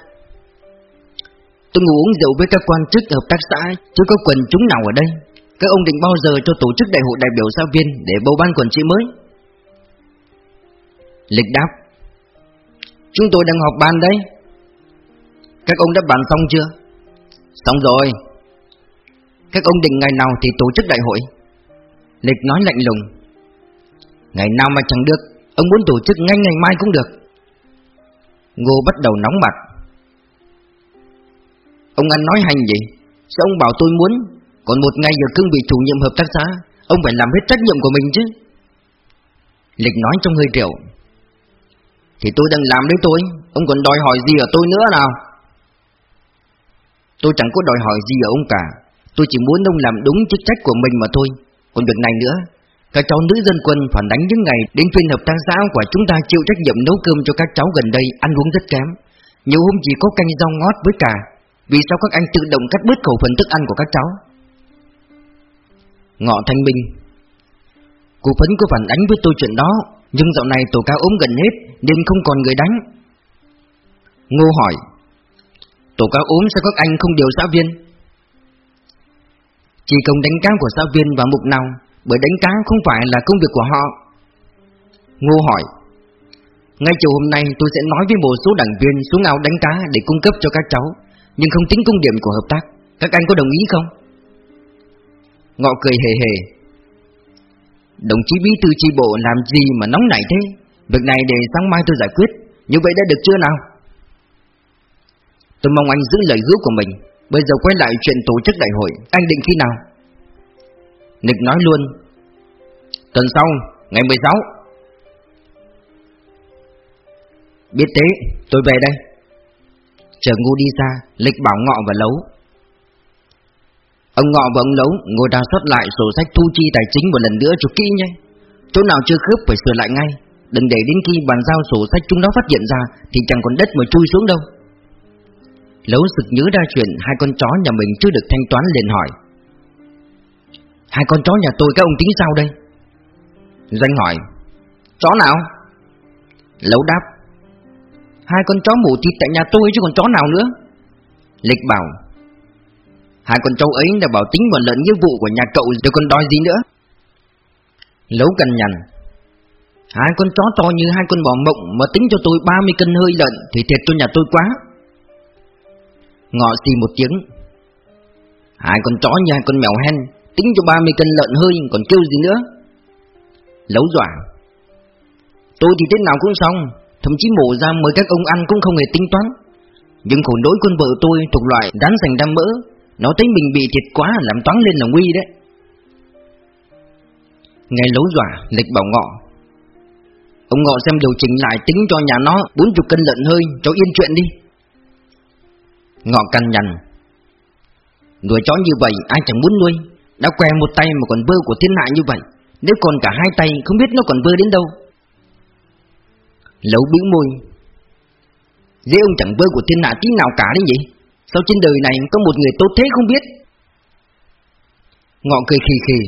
Tôi ngủ uống rượu với các quan chức hợp tác xã, Chứ có quần chúng nào ở đây? Các ông định bao giờ cho tổ chức đại hội đại biểu giáo viên Để bầu ban quản trị mới? Lịch đáp. Chúng tôi đang họp ban đấy. Các ông đã bàn xong chưa? Xong rồi. Các ông định ngày nào thì tổ chức đại hội. Lịch nói lạnh lùng. Ngày nào mà chẳng được, Ông muốn tổ chức ngay ngày mai cũng được. Ngô bắt đầu nóng mặt. Ông ăn nói hành gì Sao ông bảo tôi muốn? Còn một ngày ở cương vị chủ nhiệm hợp tác xã, Ông phải làm hết trách nhiệm của mình chứ. Lịch nói trong hơi rượu. Thì tôi đang làm đấy tôi, Ông còn đòi hỏi gì ở tôi nữa nào? Tôi chẳng có đòi hỏi gì ở ông cả. Tôi chỉ muốn ông làm đúng chức trách của mình mà thôi. Còn việc này nữa, Các cháu nữ dân quân phản đánh những ngày Đến phiên hợp tác xã của chúng ta chịu trách nhiệm nấu cơm cho các cháu gần đây Ăn uống rất kém. Nhiều hôm chỉ có canh rau ngót với cả vì sao các anh tự động cắt bớt khẩu phần thức ăn của các cháu? Ngọ Thanh Minh. Cụ Phấn có phản ánh với tôi chuyện đó, Nhưng dạo này tổ cao ốm gần hết Nên không còn người đánh. Ngô hỏi, Tổ cao ốm sao các anh không điều xã viên? Chỉ công đánh cá của giáo viên và mục nào, Bởi đánh cá không phải là công việc của họ. Ngô hỏi, Ngay chiều hôm nay tôi sẽ nói với một số đảng viên xuống ao đánh cá để cung cấp cho các cháu, nhưng không tính công điểm của hợp tác. Các anh có đồng ý không? Ngọ cười hề hề, Đồng chí bí thư chi bộ làm gì mà nóng nảy thế? Việc này để sáng mai tôi giải quyết. Như vậy đã được chưa nào? Tôi mong anh giữ lời hứa của mình. Bây giờ quay lại chuyện tổ chức đại hội Anh định khi nào? Nịch nói luôn. Tuần sau, ngày 16 Biết thế, tôi về đây. Chờ ngu đi xa, lịch bảo ngọ và lấu. Ông ngọ và ông lấu ngồi đào soát lại sổ sách thu chi tài chính một lần nữa cho kỹ nhé. Chỗ nào chưa khớp phải sửa lại ngay. Đừng để đến khi bàn giao sổ sách chúng nó phát hiện ra Thì chẳng còn đất mà chui xuống đâu. Lấu sực nhớ ra chuyện Hai con chó nhà mình chưa được thanh toán liền hỏi. Hai con chó nhà tôi, các ông tính sao đây? Doanh hỏi. Chó nào? Lấu đáp. Hai con chó mù thịt tại nhà tôi chứ còn chó nào nữa? Lịch bảo. Hai con trâu ấy đã bảo tính một lợn nghĩa vụ của nhà cậu rồi còn đòi gì nữa? Lấu cần nhằn. Hai con chó to như hai con bò mộng mà tính cho tôi 30 cân hơi lợn thì thiệt cho nhà tôi quá. Ngọ xì một tiếng. Hai con chó như hai con mèo hen Tính cho 30 cân lợn hơi còn kêu gì nữa? Lấu dọa. Tôi thì thế nào cũng xong Thậm chí mổ ra mời các ông ăn cũng không hề tính toán. Nhưng khổ đối con vợ tôi thuộc loại đáng dành đam mỡ Nó thấy mình bị thiệt quá làm toán lên là nguy đấy. Ngày lấu dọa, lịch bảo ngọ. Ông ngọ xem điều chỉnh lại tính cho nhà nó 40 cân lợn hơi cho yên chuyện đi. Ngọ căn nhằn Nuôi chó như vậy, ai chẳng muốn nuôi? Đã què một tay mà còn vơ của thiên hạ như vậy. Nếu còn cả hai tay, không biết nó còn vơ đến đâu. Lấu bĩu môi. Dễ ông chẳng vơ của thiên hạ tí nào cả đấy nhỉ? Sao trên đời này có một người tốt thế không biết? Ngọ cười khì khì.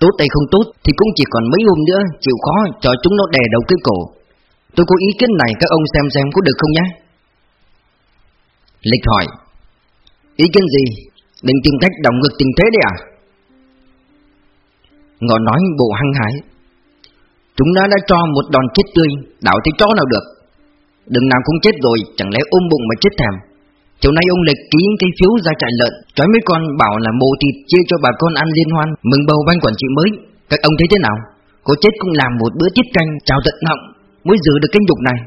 Tốt hay không tốt thì cũng chỉ còn mấy hôm nữa, Chịu khó cho chúng nó đè đầu cái cổ. Tôi có ý kiến này các ông xem xem có được không nhé Lịch hỏi, Ý kiến gì? Định tìm cách đảo ngược tình thế đấy à? Ngọ nói bộ hăng hái, Chúng nó đã cho một đòn chết tươi, Đảo thấy chó nào được? Đừng nào cũng chết rồi, Chẳng lẽ ôm bụng mà chết thèm? Chiều nay ông Lịch ký cái phiếu ra trại lợn Chói mấy con bảo là mồ thịt chia cho bà con ăn liên hoan, Mừng bầu ban quản trị mới. Các ông thấy thế nào? Cô chết cũng làm một bữa tiết canh, chào tận họng, Mới giữ được cái nhục này.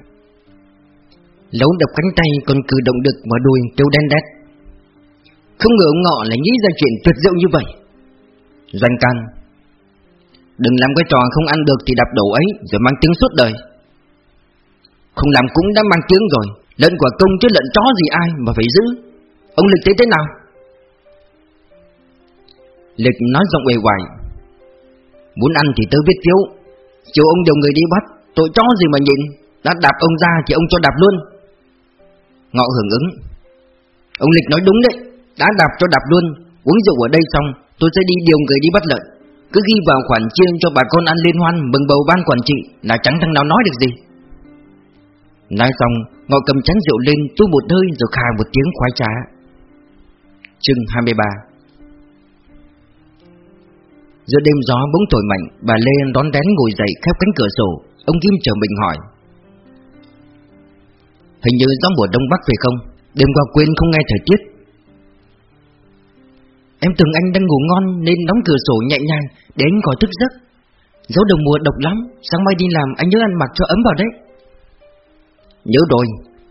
Lấu đập cánh tay còn cử động được mà đùi kêu đen đét. Không ngờ ông ngọ lại nghĩ ra chuyện tuyệt diệu như vậy. Doanh can Đừng làm cái trò không ăn được thì đập đổ ấy Rồi mang tiếng suốt đời. Không làm cũng đã mang tiếng rồi Lợn quả công chứ lợn chó gì ai mà phải giữ. Ông Lịch thấy thế nào? Lịch nói giọng uể hoài Muốn ăn thì tớ biết thiếu, Chiều ông điều người đi bắt Tội chó gì mà nhịn Đã đạp ông ra thì ông cho đạp luôn. Ngọ hưởng ứng. Ông Lịch nói đúng đấy, Đã đạp cho đạp luôn. Uống rượu ở đây xong, Tôi sẽ đi điều người đi bắt lợn Cứ ghi vào khoản chiên cho bà con ăn liên hoan, Mừng bầu ban quản trị, Là chẳng thằng nào nói được gì. Nói xong, Ngọ cầm chén rượu lên, tu một hơi Rồi khà một tiếng khoái trá. Chương 23 Giữa đêm gió bỗng thổi mạnh, Bà Lê đón đén ngồi dậy khép cánh cửa sổ. Ông Kim chờ mình hỏi Hình như gió mùa đông bắc về không? Đêm qua quên không nghe thời tiết. Em tưởng anh đang ngủ ngon Nên đóng cửa sổ nhẹ nhàng Để anh khỏi thức giấc. Gió đầu mùa độc lắm, Sáng mai đi làm anh nhớ ăn mặc cho ấm vào đấy. Nhớ rồi,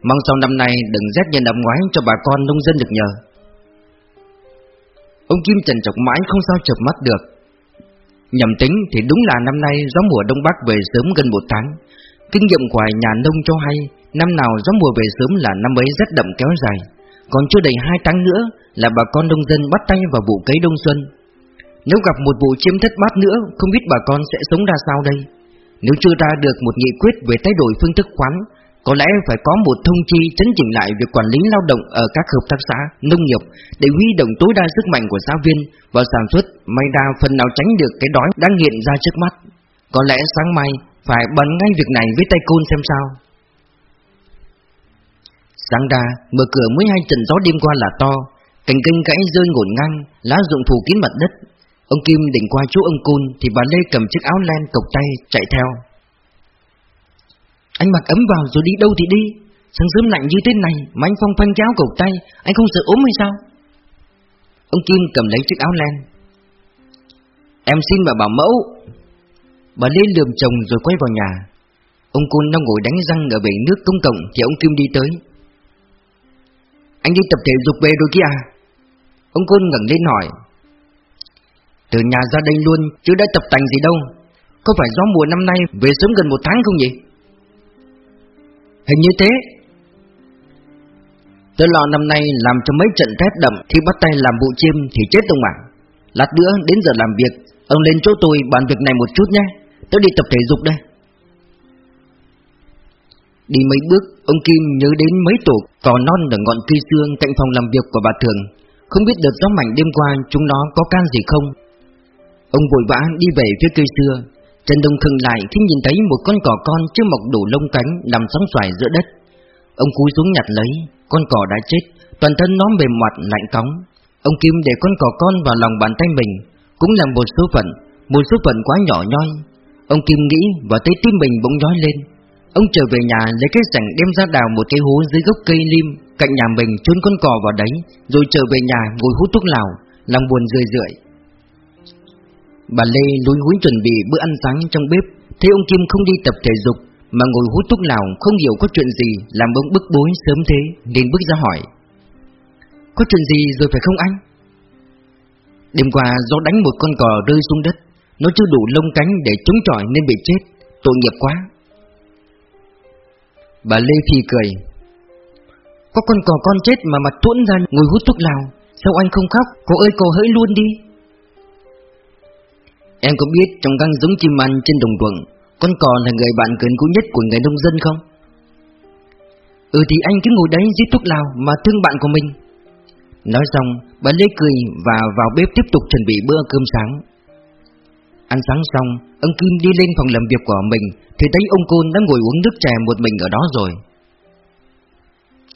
Mong sau năm nay đừng rét như năm ngoái Cho bà con nông dân được nhờ. Ông Kim trần chọc mãi không sao chợp mắt được. Nhầm tính thì đúng là năm nay gió mùa đông bắc về sớm gần một tháng. Kinh nghiệm của nhà nông cho hay Năm nào gió mùa về sớm là năm ấy rất đậm kéo dài. Còn chưa đầy hai tháng nữa là bà con nông dân bắt tay vào vụ cấy đông xuân. Nếu gặp một vụ chiếm thất bát nữa Không biết bà con sẽ sống ra sao đây? Nếu chưa ra được một nghị quyết về thay đổi phương thức khoán Có lẽ phải có một thông chi chấn chỉnh lại việc quản lý lao động ở các hợp tác xã, nông nghiệp Để huy động tối đa sức mạnh của giáo viên vào sản xuất May ra phần nào tránh được cái đói đang hiện ra trước mắt. Có lẽ sáng mai phải bắn ngay việc này với tay côn xem sao. Sáng ra, mở cửa mới hai trận gió đêm qua là to Cành cây gãy rơi ngổn ngang, lá rụng phủ kín mặt đất. Ông Kim định qua chỗ ông Côn Thì bà Lê cầm chiếc áo len cộc tay chạy theo. Anh mặc ấm vào rồi đi đâu thì đi Sáng sớm lạnh như thế này Mà anh phong phanh cháo cộc tay Anh không sợ ốm hay sao? Ông Kim cầm lấy chiếc áo len. Em xin bà bảo mẫu Bà Lê lườm chồng rồi quay vào nhà. Ông Côn đang ngồi đánh răng ở bể nước công cộng Thì ông Kim đi tới. Anh đi tập thể dục về rồi kia à Ông Côn ngẩng lên hỏi. Từ nhà ra đây luôn, Chứ đã tập tành gì đâu. Có phải gió mùa năm nay về sớm gần một tháng không nhỉ? Hình như thế. Tớ lo năm nay làm cho mấy trận rét đậm Khi bắt tay làm vụ chim thì chết ông ạ. Lát nữa đến giờ làm việc, Ông lên chỗ tôi bàn việc này một chút nhé. Tớ đi tập thể dục đây Đi mấy bước Ông Kim nhớ đến mấy tổ cỏ non ở ngọn cây xương Cạnh phòng làm việc của bà Thường Không biết đợt gió mạnh đêm qua Chúng nó có can gì không Ông vội vã đi về phía cây xưa Trần Đông khừng lại khi nhìn thấy một con cỏ con chưa mọc đủ lông cánh nằm sóng xoài giữa đất. Ông cúi xuống nhặt lấy, con cỏ đã chết, toàn thân nó mềm mặt lạnh cóng. Ông Kim để con cỏ con vào lòng bàn tay mình, cũng là một số phận, một số phận quá nhỏ nhoi. Ông Kim nghĩ và thấy tim mình bỗng nhói lên. Ông trở về nhà lấy cái sảnh đem ra đào một cái hố dưới gốc cây lim cạnh nhà mình chôn con cò vào đấy, rồi trở về nhà ngồi hút thuốc lào, lòng buồn rười rượi. Bà Lê lúi húi chuẩn bị bữa ăn sáng trong bếp, thấy ông Kim không đi tập thể dục mà ngồi hút thuốc lào không hiểu có chuyện gì làm ông bức bối sớm thế nên bước ra hỏi. Có chuyện gì rồi phải không anh? Đêm qua gió đánh một con cò rơi xuống đất nó chưa đủ lông cánh để chống chọi nên bị chết tội nghiệp quá. Bà Lê Phi cười. Có con cò con chết mà mặt tuỗn ra ngồi hút thuốc lào, sao anh không khóc, cô ơi cô hỡi luôn đi. Em có biết trong găng giống chim ăn trên đồng ruộng, con cò là người bạn gần gũi nhất của người nông dân không? Ừ thì anh cứ ngồi đấy giết thuốc lào mà thương bạn của mình. Nói xong, bà Lê cười và vào bếp tiếp tục chuẩn bị bữa cơm sáng. Ăn sáng xong, ông Kim đi lên phòng làm việc của mình thì thấy ông Côn đã ngồi uống nước chè một mình ở đó rồi.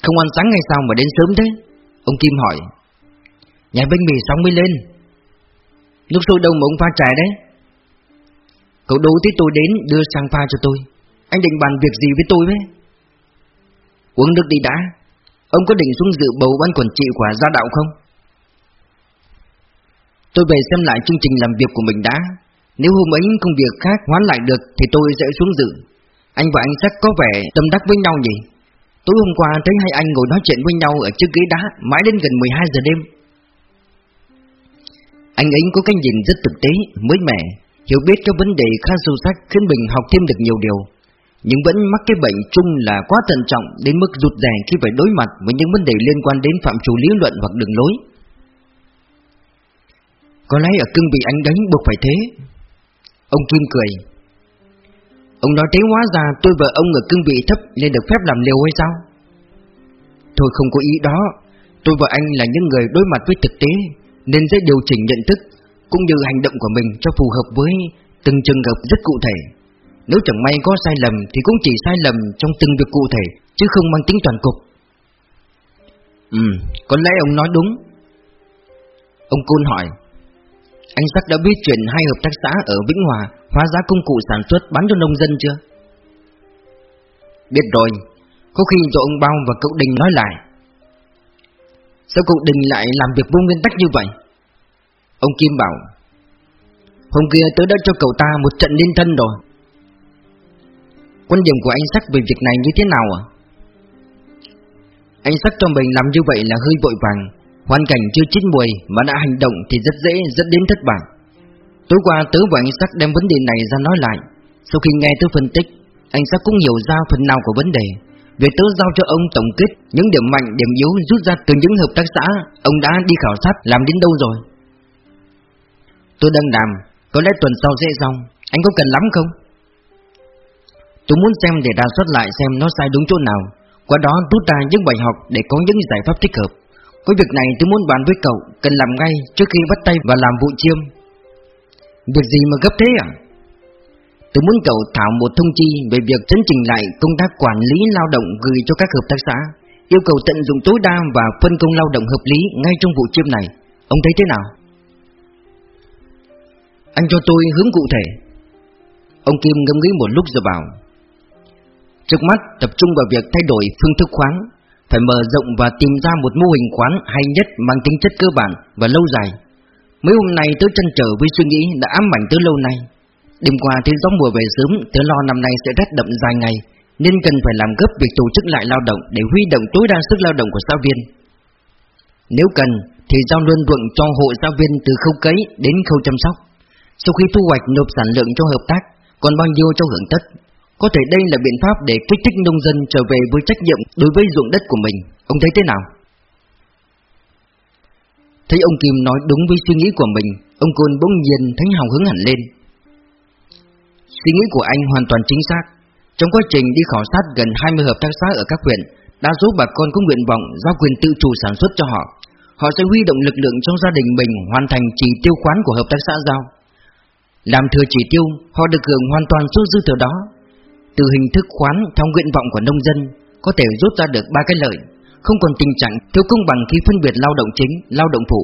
Không ăn sáng ngày sao mà đến sớm thế? Ông Kim hỏi. Nhà bánh mì xong mới lên. Lúc tôi đâu mà ông pha trà đấy? Cậu đố tí tôi đến đưa sang pha cho tôi. Anh định bàn việc gì với tôi với? Uống nước đi đã. Ông có định xuống dự bầu ban quản trị của gia đạo không? Tôi về xem lại chương trình làm việc của mình đã. Nếu hôm ấy công việc khác hoán lại được thì tôi sẽ xuống dự. Anh và anh chắc có vẻ tâm đắc với nhau nhỉ? Tối hôm qua thấy hai anh ngồi nói chuyện với nhau ở trước ghế đá mãi đến gần 12 giờ đêm. Anh ấy có cái nhìn rất thực tế, mới mẻ, hiểu biết các vấn đề khá sâu sắc khiến mình học thêm được nhiều điều. Nhưng vẫn mắc cái bệnh chung là quá thận trọng đến mức rụt rè khi phải đối mặt với những vấn đề liên quan đến phạm trù lý luận hoặc đường lối. Có lẽ ở cương vị anh đánh buộc phải thế. Ông Kim cười. Ông nói thế hóa ra tôi và ông ở cương vị thấp nên được phép làm liều hay sao? Tôi không có ý đó. Tôi và anh là những người đối mặt với thực tế nên sẽ điều chỉnh nhận thức cũng như hành động của mình cho phù hợp với từng trường hợp rất cụ thể. Nếu chẳng may có sai lầm thì cũng chỉ sai lầm trong từng việc cụ thể chứ không mang tính toàn cục. Ừ, có lẽ ông nói đúng. Ông Côn hỏi. Anh Sắc đã biết chuyện hai hợp tác xã ở Vĩnh Hòa hóa giá công cụ sản xuất bán cho nông dân chưa? Biết rồi, có khi cho ông Bao và cậu Đình nói lại. Sao cậu Đình lại làm việc vô nguyên tắc như vậy? Ông Kim bảo Hôm kia tớ đã cho cậu ta một trận liên thân rồi Quan điểm của anh Sắc về việc này như thế nào à? Anh Sắc cho mình làm như vậy là hơi vội vàng Hoàn cảnh chưa chín mùi mà đã hành động thì rất dễ dẫn đến thất bại. Tối qua tớ và anh Sắc đem vấn đề này ra nói lại. Sau khi nghe tớ phân tích Anh Sắc cũng hiểu ra phần nào của vấn đề. Về tớ giao cho ông tổng kết Những điểm mạnh, điểm yếu rút ra từ những hợp tác xã Ông đã đi khảo sát làm đến đâu rồi? Tôi đang làm Có lẽ tuần sau sẽ xong. Anh có cần lắm không? Tôi muốn xem để đào xuất lại xem nó sai đúng chỗ nào. Qua đó rút ra những bài học để có những giải pháp thích hợp. Có việc này tôi muốn bàn với cậu, Cần làm ngay trước khi bắt tay và làm vụ chiêm. Việc gì mà gấp thế à Tôi muốn cậu thảo một thông chi về việc chấn chỉnh lại công tác quản lý lao động gửi cho các hợp tác xã, Yêu cầu tận dụng tối đa và phân công lao động hợp lý ngay trong vụ chiêm này. Ông thấy thế nào? Anh cho tôi hướng cụ thể. Ông Kim ngâm nghĩ một lúc rồi bảo. Trước mắt tập trung vào việc thay đổi phương thức khoáng phải mở rộng và tìm ra một mô hình khoán hay nhất mang tính chất cơ bản và lâu dài. Mấy hôm nay tớ chân trở với suy nghĩ đã ám ảnh tới lâu nay. Đêm qua thấy gió mùa về sớm, Tớ lo năm nay sẽ rét đậm dài ngày, Nên cần phải làm gấp việc tổ chức lại lao động Để huy động tối đa sức lao động của giáo viên. Nếu cần, thì giao luân ruộng cho hộ giáo viên từ khâu cấy đến khâu chăm sóc. Sau khi thu hoạch nộp sản lượng cho hợp tác, Còn bao nhiêu cho hưởng tất có thể đây là biện pháp để kích thích nông dân trở về với trách nhiệm đối với ruộng đất của mình. Ông thấy thế nào? Thấy ông Kim nói đúng với suy nghĩ của mình Ông Côn bỗng nhiên thấy hào hứng hẳn lên. Suy nghĩ của anh hoàn toàn chính xác. Trong quá trình đi khảo sát gần 20 hợp tác xã ở các huyện Đa số bà con có nguyện vọng giao quyền tự chủ sản xuất cho họ. Họ sẽ huy động lực lượng trong gia đình mình hoàn thành chỉ tiêu khoán của hợp tác xã giao. Làm thừa chỉ tiêu, họ được hưởng hoàn toàn số dư thừa đó. Từ hình thức khoán theo nguyện vọng của nông dân Có thể rút ra được ba cái lợi Không còn tình trạng thiếu công bằng khi phân biệt lao động chính, lao động phụ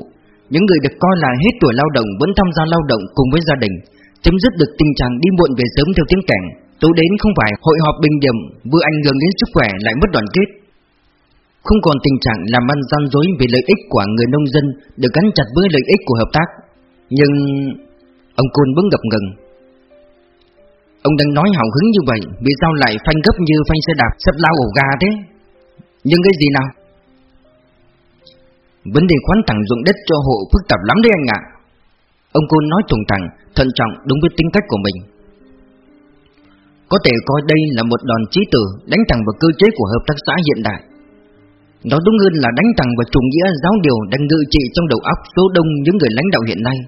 Những người được coi là hết tuổi lao động vẫn tham gia lao động cùng với gia đình chấm dứt được tình trạng đi muộn về sớm theo tiếng cảnh. Tối đến không phải hội họp bình điểm vừa ảnh hưởng đến sức khỏe lại mất đoàn kết. Không còn tình trạng làm ăn gian dối vì lợi ích của người nông dân được gắn chặt với lợi ích của hợp tác. Nhưng ông Côn vẫn ngập ngừng. Ông đang nói hào hứng như vậy, vì sao lại phanh gấp như phanh xe đạp sắp lao ổ gà thế? Nhưng cái gì nào? Vấn đề khoán tặng dụng đất cho hộ phức tạp lắm đấy anh ạ. Ông cô nói thùng thẳng, thận trọng đúng với tính cách của mình. Có thể coi đây là một đòn chí tử đánh thẳng vào cơ chế của hợp tác xã hiện đại Nó đúng hơn là đánh thẳng vào chủ nghĩa giáo điều đang ngự trị trong đầu óc số đông những người lãnh đạo hiện nay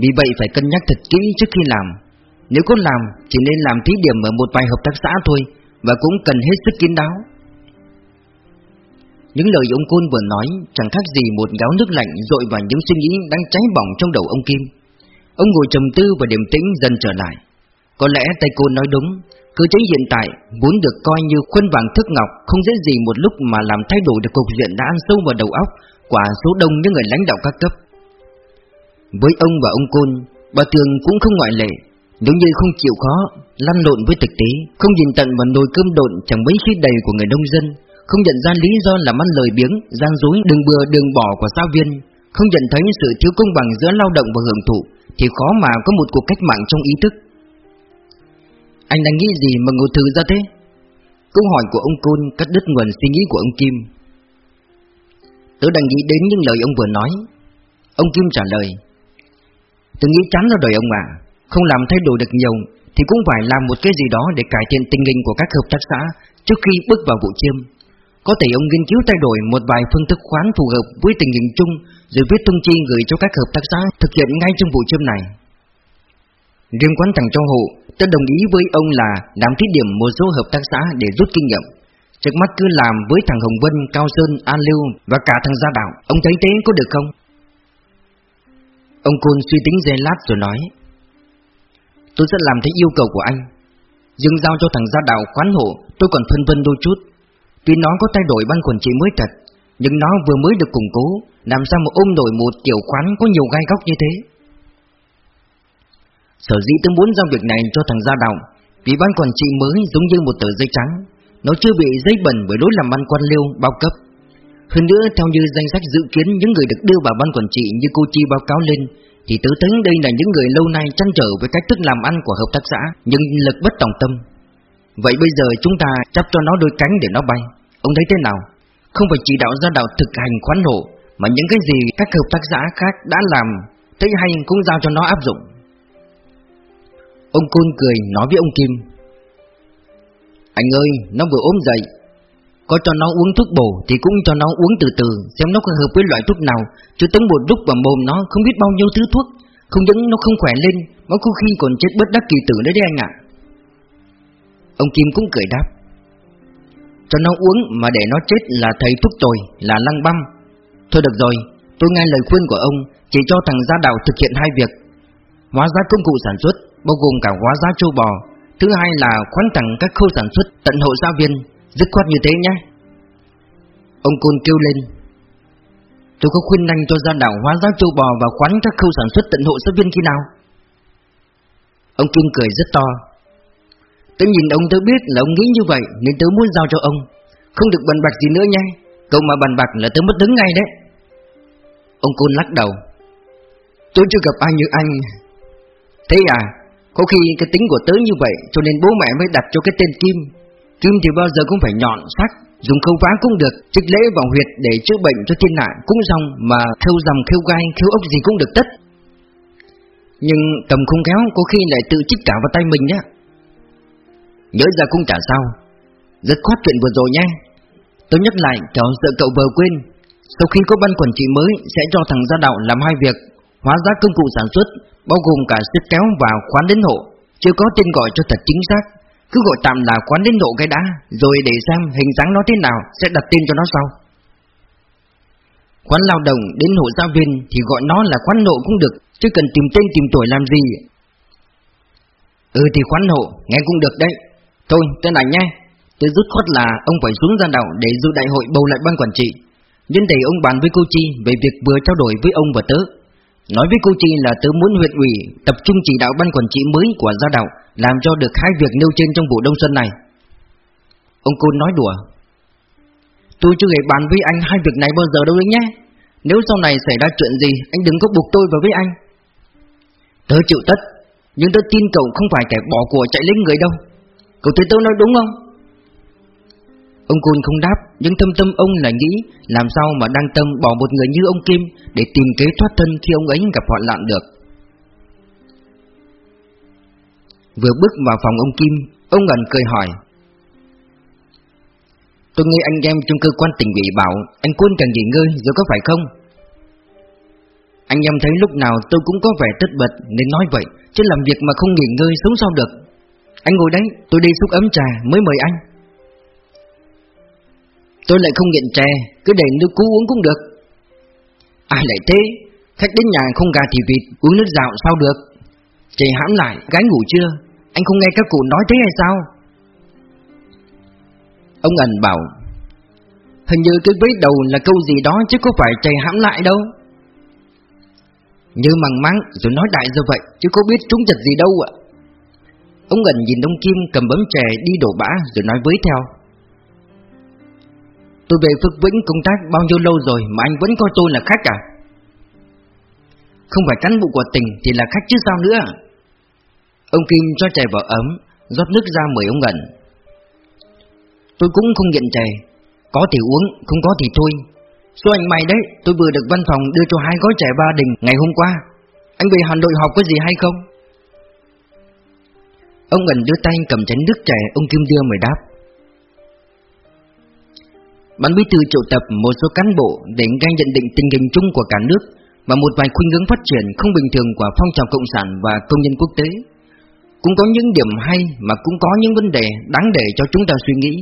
Vì vậy phải cân nhắc thật kỹ trước khi làm nếu có làm chỉ nên làm thí điểm ở một vài hợp tác xã thôi Và cũng cần hết sức kín đáo những lời ông Côn vừa nói chẳng khác gì một gáo nước lạnh rội vào những suy nghĩ đang cháy bỏng trong đầu ông Kim. Ông ngồi trầm tư và điềm tĩnh dần trở lại. Có lẽ tay cô nói đúng, cơ chế hiện tại vốn được coi như khuôn vàng thức ngọc không dễ gì một lúc mà làm thay đổi được cục diện đã ăn sâu vào đầu óc của số đông những người lãnh đạo các cấp. Với ông và ông Côn, bà Tường cũng không ngoại lệ. Nếu như không chịu khó, lăn lộn với thực tế, không nhìn tận vào nồi cơm độn chẳng mấy khi đầy của người nông dân, không nhận ra lý do làm ăn lời biếng, gian dối, đường bừa đường bỏ của giáo viên, không nhận thấy sự thiếu công bằng giữa lao động và hưởng thụ, thì khó mà có một cuộc cách mạng trong ý thức. Anh đang nghĩ gì mà ngồi thử ra thế? Câu hỏi của ông Côn cắt đứt nguồn suy nghĩ của ông Kim. Tớ đang nghĩ đến những lời ông vừa nói. Ông Kim trả lời. Tớ nghĩ chán ra đời ông à, không làm thay đổi được nhiều thì cũng phải làm một cái gì đó để cải thiện tình hình của các hợp tác xã trước khi bước vào vụ chiêm. Có thể ông nghiên cứu thay đổi một vài phương thức khoán phù hợp với tình hình chung rồi viết thông chi gửi cho các hợp tác xã thực hiện ngay trong vụ chiêm này. Riêng quán thằng trong hộ, tôi đồng ý với ông là làm thí điểm một số hợp tác xã để rút kinh nghiệm. Trước mắt cứ làm với thằng Hồng Vân, Cao Sơn, An Lưu và cả thằng Gia bảo ông thấy thế có được không? Ông Côn suy tính giây lát rồi nói Tôi sẽ làm theo yêu cầu của anh. Dương giao cho thằng Gia Đạo khoán hộ, Tôi còn phân vân đôi chút. Tuy nó có thay đổi ban quản trị mới thật, Nhưng nó vừa mới được củng cố, Làm sao mà ôm nổi một kiểu khoán có nhiều gai góc như thế? Sở dĩ tôi muốn giao việc này cho thằng Gia Đạo, Vì ban quản trị mới giống như một tờ giấy trắng. Nó chưa bị giấy bẩn bởi lối làm ăn quan liêu, bao cấp. Hơn nữa, theo như danh sách dự kiến, những người được đưa vào ban quản trị như cô Chi báo cáo lên thì tứ tính đây là những người lâu nay chăn trở với cách thức làm ăn của hợp tác xã Nhưng lực bất tòng tâm. Vậy bây giờ chúng ta chấp cho nó đôi cánh để nó bay. Ông thấy thế nào? Không phải chỉ đạo ra đạo thực hành khoán hộ Mà những cái gì các hợp tác xã khác đã làm Thấy hay cũng giao cho nó áp dụng. Ông Côn cười nói với ông Kim. Anh ơi, nó vừa ốm dậy. Có cho nó uống thuốc bổ thì cũng cho nó uống từ từ, Xem nó có hợp với loại thuốc nào. Chứ tống một lúc vào mồm nó không biết bao nhiêu thứ thuốc. Không những nó không khỏe lên, Nó có khi còn chết bất đắc kỳ tử đấy đấy anh ạ. Ông Kim cũng cười đáp. Cho nó uống mà để nó chết là thầy thuốc tồi Là lăng băm. Thôi được rồi, Tôi nghe lời khuyên của ông, Chỉ cho thằng gia đào thực hiện hai việc. Hóa giá công cụ sản xuất, Bao gồm cả hóa giá châu bò. Thứ hai là khoán tặng các khâu sản xuất Tận hộ gia viên. Dứt khoát như thế nhé. Ông Côn kêu lên. Tôi có khuyên anh cho gia đảo hóa giá châu bò Và khoán các khâu sản xuất tận hộ gia viên khi nào? Ông Kim cười rất to. Tôi nhìn ông tôi biết là ông nghĩ như vậy Nên tôi muốn giao cho ông. Không được bàn bạc gì nữa nha Cậu mà bàn bạc là tôi mất đứng ngay đấy. Ông Côn lắc đầu. Tôi chưa gặp ai như anh. Thế à Có khi cái tính của tớ như vậy Cho nên bố mẹ mới đặt cho cái tên Kim. Kim thì bao giờ cũng phải nhọn, sắc Dùng khâu vá cũng được Trích lễ vào huyệt để chữa bệnh cho thiên nạn cũng xong Mà khâu dầm khâu gai, khâu ốc gì cũng được tất. Nhưng tầm không khéo Có khi lại tự chích cả vào tay mình nhá. Nhớ ra cũng chả sao. Rất khoát chuyện vừa rồi nha Tôi nhắc lại cho sợ cậu vừa quên Sau khi có ban quản trị mới Sẽ cho thằng gia đạo làm hai việc Hóa giá công cụ sản xuất Bao gồm cả xếp kéo và khoán đến hộ Chưa có tên gọi cho thật chính xác. Cứ gọi tạm là quán đến độ cái đã, Rồi để xem hình dáng nó thế nào, Sẽ đặt tên cho nó sau. Quán lao động đến hộ giáo viên Thì gọi nó là quán nộ cũng được, Chứ cần tìm tên tìm tuổi làm gì. Ừ thì khoán hộ Nghe cũng được đấy. Thôi, tên ảnh nhé. Tôi rút khuất là ông phải xuống ra đảo Để dự đại hội bầu lại ban quản trị. Nhân để ông bàn với cô Chi Về việc vừa trao đổi với ông và tớ. Nói với cô Chi là tớ muốn huyện ủy Tập trung chỉ đạo ban quản trị mới của gia đạo làm cho được hai việc nêu trên trong vụ đông xuân này Ông Côn nói đùa Tôi chưa hề bàn với anh hai việc này bao giờ đâu đấy nhé Nếu sau này xảy ra chuyện gì Anh đừng có buộc tôi vào với anh Tớ chịu tất Nhưng tớ tin cậu không phải kẻ bỏ của chạy lấy người đâu Cậu thấy tôi nói đúng không? Ông Côn không đáp, nhưng thâm tâm ông lại nghĩ làm sao mà đang tâm bỏ một người như ông Kim để tìm kế thoát thân khi ông ấy gặp hoạn nạn được. Vừa bước vào phòng ông Kim, Ông Ngân cười hỏi. Tôi nghe anh em trong cơ quan tỉnh ủy bảo Anh Quân cần nghỉ ngơi rồi có phải không? Anh em thấy lúc nào tôi cũng có vẻ tất bật Nên nói vậy Chứ làm việc mà không nghỉ ngơi sống sao được. Anh ngồi đấy tôi đi xúc ấm trà mới mời anh. Tôi lại không nghiện trà, Cứ để nước cú uống cũng được. Ai lại thế Khách đến nhà không gà thì vịt Uống nước dạo sao được? Chè hãm lại gái ngủ chưa? Anh không nghe các cụ nói thế hay sao? Ông ẩn bảo, Hình như cái vết đầu là câu gì đó Chứ có phải chạy hãm lại đâu. Như mằng mắng, rồi nói đại như vậy, Chứ có biết trúng chật gì đâu ạ. Ông ẩn nhìn ông Kim cầm bấm chè đi đổ bã, Rồi nói với theo. Tôi về Phước Vĩnh công tác bao nhiêu lâu rồi Mà anh vẫn coi tôi là khách à? Không phải cán bộ của tỉnh Thì là khách chứ sao nữa Ông Kim cho chè vào ấm rót nước ra mời ông Ngẩn. Tôi cũng không nghiện chè Có thì uống, không có thì thôi Số anh mày đấy, tôi vừa được văn phòng đưa cho hai gói chè ba đình ngày hôm qua Anh về Hà Nội học có gì hay không? Ông Ngẩn đưa tay cầm chén nước chè Ông Kim đưa mời đáp Ban bí thư triệu tập một số cán bộ để nghe nhận định tình hình chung của cả nước và một vài khuynh hướng phát triển không bình thường của phong trào cộng sản và công nhân quốc tế. Cũng có những điểm hay mà cũng có những vấn đề đáng để cho chúng ta suy nghĩ.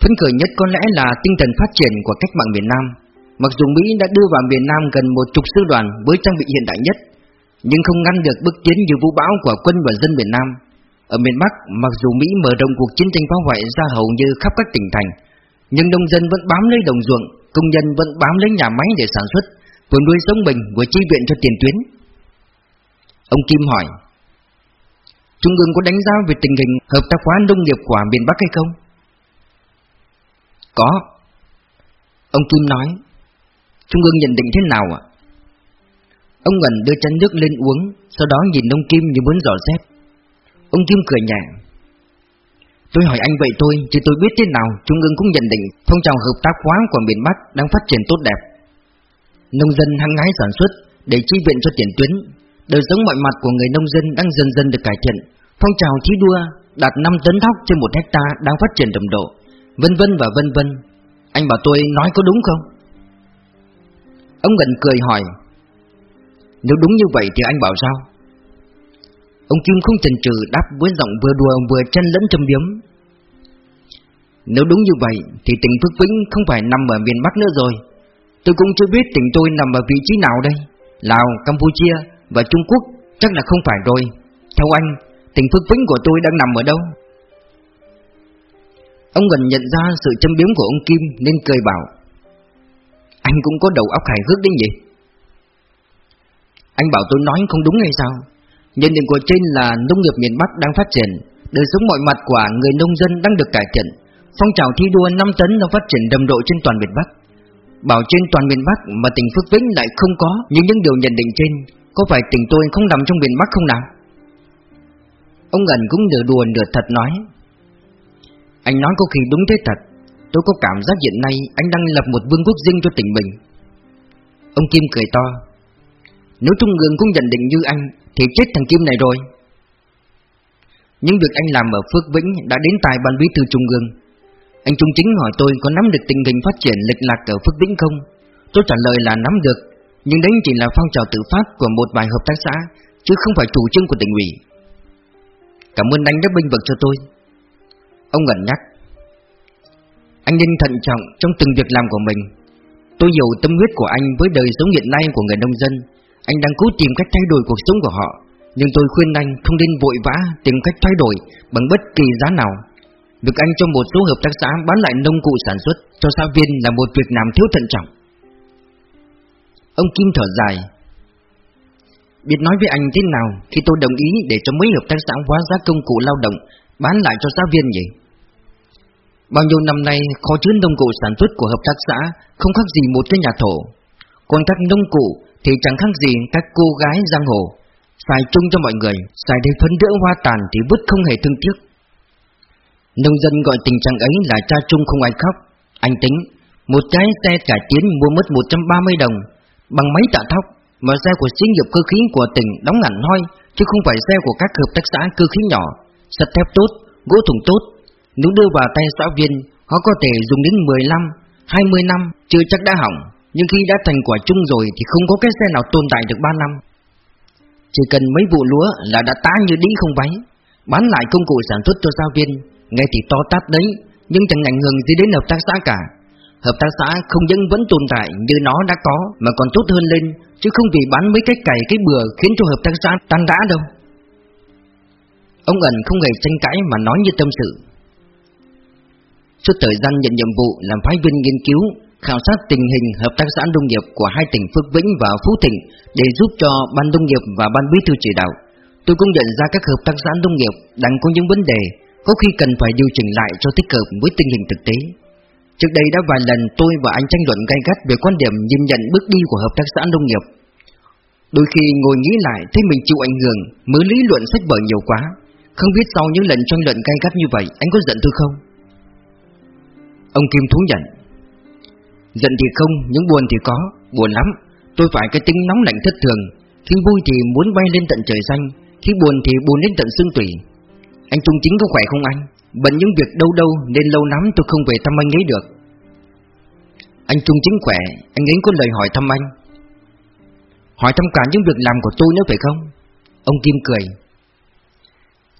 Phấn khởi nhất có lẽ là tinh thần phát triển của cách mạng miền Nam. Mặc dù Mỹ đã đưa vào miền Nam gần một chục sư đoàn với trang bị hiện đại nhất, nhưng không ngăn được bước tiến như vũ bão của quân và dân miền Nam. Ở miền Bắc, mặc dù Mỹ mở rộng cuộc chiến tranh phá hoại ra hầu như khắp các tỉnh thành, nhưng nông dân vẫn bám lấy đồng ruộng, công nhân vẫn bám lấy nhà máy để sản xuất, vừa nuôi sống mình vừa chi viện cho tiền tuyến. Ông Kim hỏi, Trung ương có đánh giá về tình hình hợp tác hóa nông nghiệp của miền Bắc hay không? Có. Ông Kim nói, Trung ương nhận định thế nào ạ? Ông Ngân đưa chén nước lên uống, sau đó nhìn ông Kim như muốn dò xét. Ông Kim cười nhẹ. Tôi hỏi anh vậy thôi, chứ tôi biết thế nào Trung ương cũng nhận định phong trào hợp tác hóa của miền Bắc đang phát triển tốt đẹp Nông dân hăng hái sản xuất để chi viện cho tiền tuyến Đời sống mọi mặt của người nông dân đang dần dần được cải thiện Phong trào thi đua đạt 5 tấn thóc trên một hecta đang phát triển đồng độ Vân vân và vân vân Anh bảo tôi nói có đúng không? Ông gần cười hỏi Nếu đúng như vậy thì anh bảo sao? Ông Kim không chần chừ đáp với giọng vừa đùa vừa chen lẫn châm biếm. Nếu đúng như vậy thì tỉnh Phước Vĩnh không phải nằm ở miền Bắc nữa rồi. Tôi cũng chưa biết tỉnh tôi nằm ở vị trí nào đây. Lào, Campuchia và Trung Quốc chắc là không phải rồi. Theo anh, tỉnh Phước Vĩnh của tôi đang nằm ở đâu? Ông gần nhận ra sự châm biếm của ông Kim nên cười bảo Anh cũng có đầu óc hài hước đấy nhỉ? Anh bảo tôi nói không đúng hay sao? Nhận định của trên là nông nghiệp miền Bắc đang phát triển, đời sống mọi mặt của người nông dân đang được cải thiện. Phong trào thi đua 5 tấn đang phát triển đầm độ trên toàn miền Bắc. Bảo trên toàn miền Bắc mà tỉnh Phước Vĩnh lại không có những những điều nhận định trên, có phải tỉnh tôi không nằm trong miền Bắc không nào? Ông Ngân cũng nửa đùa nửa thật nói. Anh nói có khi đúng thế thật, tôi có cảm giác hiện nay anh đang lập một vương quốc riêng cho tỉnh mình. Ông Kim cười to. Nếu Trung ương cũng nhận định như anh thì chết thằng Kim này rồi. Những việc anh làm ở Phước Vĩnh đã đến tài ban bí thư Trung ương. Anh Trung Chính hỏi tôi có nắm được tình hình phát triển lịch lạc ở Phước Vĩnh không? Tôi trả lời là nắm được, nhưng đấy chỉ là phong trào tự phát của một vài hợp tác xã, chứ không phải chủ trương của tỉnh ủy. Cảm ơn anh đã binh vực cho tôi. Ông ngẩn nhắc. Anh nên thận trọng trong từng việc làm của mình. Tôi hiểu tâm huyết của anh với đời sống hiện nay của người nông dân, anh đang cố tìm cách thay đổi cuộc sống của họ Nhưng tôi khuyên anh không nên vội vã tìm cách thay đổi bằng bất kỳ giá nào Việc anh cho một số hợp tác xã bán lại nông cụ sản xuất cho xã viên là một việc làm thiếu thận trọng Ông Kim thở dài. Biết nói với anh thế nào khi tôi đồng ý để cho mấy hợp tác xã hóa giá công cụ lao động bán lại cho giáo viên vậy? Bao nhiêu năm nay, kho chứa nông cụ sản xuất của hợp tác xã không khác gì một cái nhà thổ. Còn các nông cụ thì chẳng khác gì các cô gái giang hồ. Xài chung cho mọi người, Xài để phấn đỡ hoa tàn thì vứt không hề thương tiếc. Nông dân gọi tình trạng ấy là cha chung không ai khóc. Anh tính, Một cái xe cải tiến mua mất 130 đồng Bằng máy tạ thóc Mà xe của xí nghiệp cơ khí của tỉnh đóng ngẳn hoi Chứ không phải xe của các hợp tác xã cơ khí nhỏ sắt thép tốt, gỗ thùng tốt. Nếu đưa vào tay xã viên, họ có thể dùng đến 15, 20 năm, chưa chắc đã hỏng. Nhưng khi đã thành quả chung rồi thì không có cái xe nào tồn tại được 3 năm. Chỉ cần mấy vụ lúa là đã tá như đĩ không váy Bán lại công cụ sản xuất cho giáo viên Nghe thì to tát đấy Nhưng chẳng ảnh hưởng gì đến hợp tác xã cả Hợp tác xã không những vẫn tồn tại như nó đã có Mà còn tốt hơn lên Chứ không vì bán mấy cái cày cái bừa Khiến cho hợp tác xã tan rã đâu Ông ẩn không hề tranh cãi mà nói như tâm sự Suốt thời gian nhận nhiệm vụ làm phái viên nghiên cứu khảo sát tình hình hợp tác xã nông nghiệp của hai tỉnh Phước Vĩnh và Phú Thịnh để giúp cho ban nông nghiệp và ban bí thư chỉ đạo. Tôi cũng nhận ra các hợp tác xã nông nghiệp đang có những vấn đề, có khi cần phải điều chỉnh lại cho thích hợp với tình hình thực tế. Trước đây đã vài lần tôi và anh tranh luận gay gắt về quan điểm nhìn nhận bước đi của hợp tác xã nông nghiệp. Đôi khi ngồi nghĩ lại thấy mình chịu ảnh hưởng mới lý luận sách vở nhiều quá. Không biết sau những lần tranh luận gay gắt như vậy anh có giận tôi không? Ông Kim thú nhận Giận thì không, nhưng buồn thì có, buồn lắm. Tôi phải cái tính nóng lạnh thất thường. Khi vui thì muốn bay lên tận trời xanh, khi buồn thì buồn đến tận xương tủy. Anh Trung Chính có khỏe không anh? Bận những việc đâu đâu nên lâu lắm tôi không về thăm anh ấy được. Anh Trung Chính khỏe, anh ấy có lời hỏi thăm anh. Hỏi thăm cả những việc làm của tôi nữa phải không? Ông Kim cười.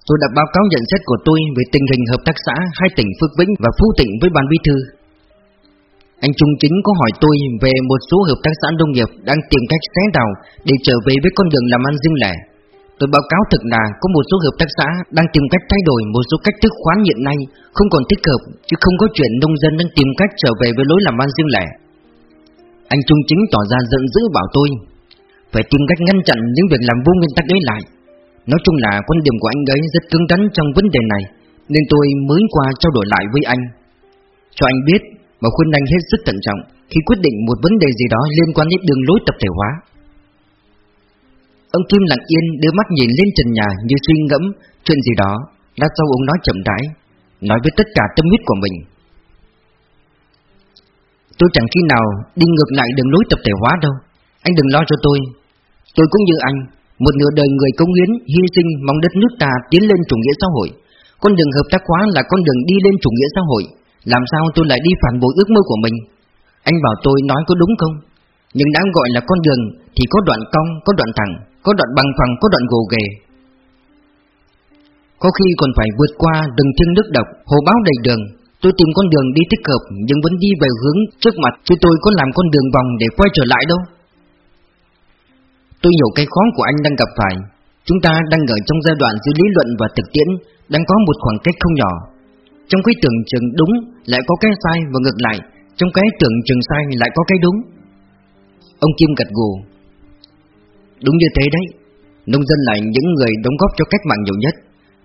Tôi đã báo cáo nhận xét của tôi về tình hình hợp tác xã hai tỉnh Phước Vĩnh và Phú Tịnh với ban bí thư. Anh Trung Chính có hỏi tôi về một số hợp tác xã nông nghiệp đang tìm cách xé đào để trở về với con đường làm ăn riêng lẻ. Tôi báo cáo thực là có một số hợp tác xã đang tìm cách thay đổi một số cách thức khoán hiện nay không còn thích hợp, chứ không có chuyện nông dân đang tìm cách trở về với lối làm ăn riêng lẻ. Anh Trung Chính tỏ ra giận dữ bảo tôi phải tìm cách ngăn chặn những việc làm vô nguyên tắc ấy lại. Nói chung là quan điểm của anh ấy rất cứng rắn trong vấn đề này, nên tôi mới qua trao đổi lại với anh. Cho anh biết mà khuyên anh hết sức thận trọng khi quyết định một vấn đề gì đó liên quan đến đường lối tập thể hóa. Ông Kim lặng yên đưa mắt nhìn lên trần nhà như suy ngẫm chuyện gì đó, lát sau ông nói chậm rãi, nói với tất cả tâm huyết của mình. Tôi chẳng khi nào đi ngược lại đường lối tập thể hóa đâu, anh đừng lo cho tôi. Tôi cũng như anh, một nửa đời người công hiến, hy sinh mong đất nước ta tiến lên chủ nghĩa xã hội. Con đường hợp tác hóa là con đường đi lên chủ nghĩa xã hội, làm sao tôi lại đi phản bội ước mơ của mình Anh bảo tôi nói có đúng không Nhưng đã gọi là con đường Thì có đoạn cong, có đoạn thẳng có đoạn bằng phẳng, có đoạn gồ ghề. Có khi còn phải vượt qua rừng thiên nước độc Hồ báo đầy đường. Tôi tìm con đường đi thích hợp Nhưng vẫn đi về hướng trước mặt Chứ tôi có làm con đường vòng để quay trở lại đâu. Tôi hiểu cái khó của anh đang gặp phải. Chúng ta đang ở trong giai đoạn giữa lý luận và thực tiễn Đang có một khoảng cách không nhỏ. Trong cái tưởng chừng đúng lại có cái sai và ngược lại Trong cái tưởng chừng sai lại có cái đúng. Ông Kim gật gù. Đúng như thế đấy. Nông dân là những người đóng góp cho cách mạng nhiều nhất.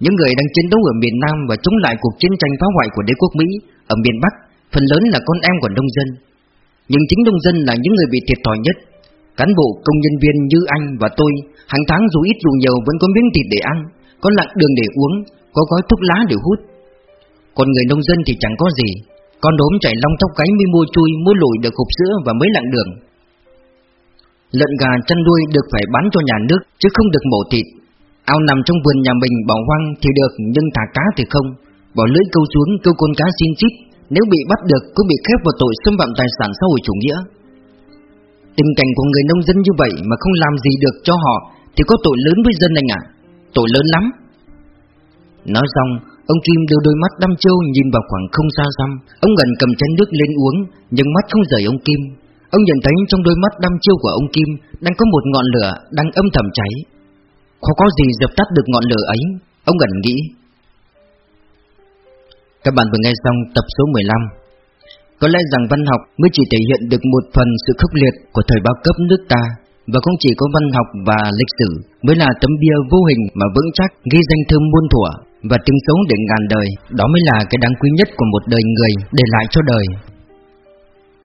Những người đang chiến đấu ở miền Nam Và chống lại cuộc chiến tranh phá hoại của đế quốc Mỹ Ở miền Bắc, Phần lớn là con em của nông dân. Nhưng chính nông dân là những người bị thiệt thòi nhất. Cán bộ, công nhân viên như anh và tôi, Hàng tháng dù ít dù nhiều vẫn có miếng thịt để ăn, Có lặng đường để uống, Có gói thuốc lá để hút. Còn người nông dân thì chẳng có gì. Con đốm chảy long tóc gáy mới mua chui, Mua lùi được hộp sữa và mấy lạng đường. Lợn gà chăn nuôi được phải bán cho nhà nước Chứ không được mổ thịt. Ao nằm trong vườn nhà mình bỏ hoang thì được, Nhưng thả cá thì không. Bỏ lưỡi câu xuống, câu con cá xin chít. Nếu bị bắt được, cũng bị khép vào tội xâm phạm tài sản xã hội chủ nghĩa. Tình cảnh của người nông dân như vậy mà không làm gì được cho họ Thì có tội lớn với dân anh ạ. Tội lớn lắm. Nói xong, Ông Kim đưa đôi mắt đăm trâu nhìn vào khoảng không xa xăm. Ông gần cầm chén nước lên uống, Nhưng mắt không rời ông Kim. Ông nhận thấy trong đôi mắt đăm chiêu của ông Kim Đang có một ngọn lửa đang âm thầm cháy. Khó có gì dập tắt được ngọn lửa ấy Ông gần nghĩ. Các bạn vừa nghe xong tập số 15 Có lẽ rằng văn học mới chỉ thể hiện được một phần sự khốc liệt của thời bao cấp nước ta Và không chỉ có văn học và lịch sử Mới là tấm bia vô hình mà vững chắc ghi danh thơm muôn thuở và tiếng sống để ngàn đời, đó mới là cái đáng quý nhất của một đời người để lại cho đời.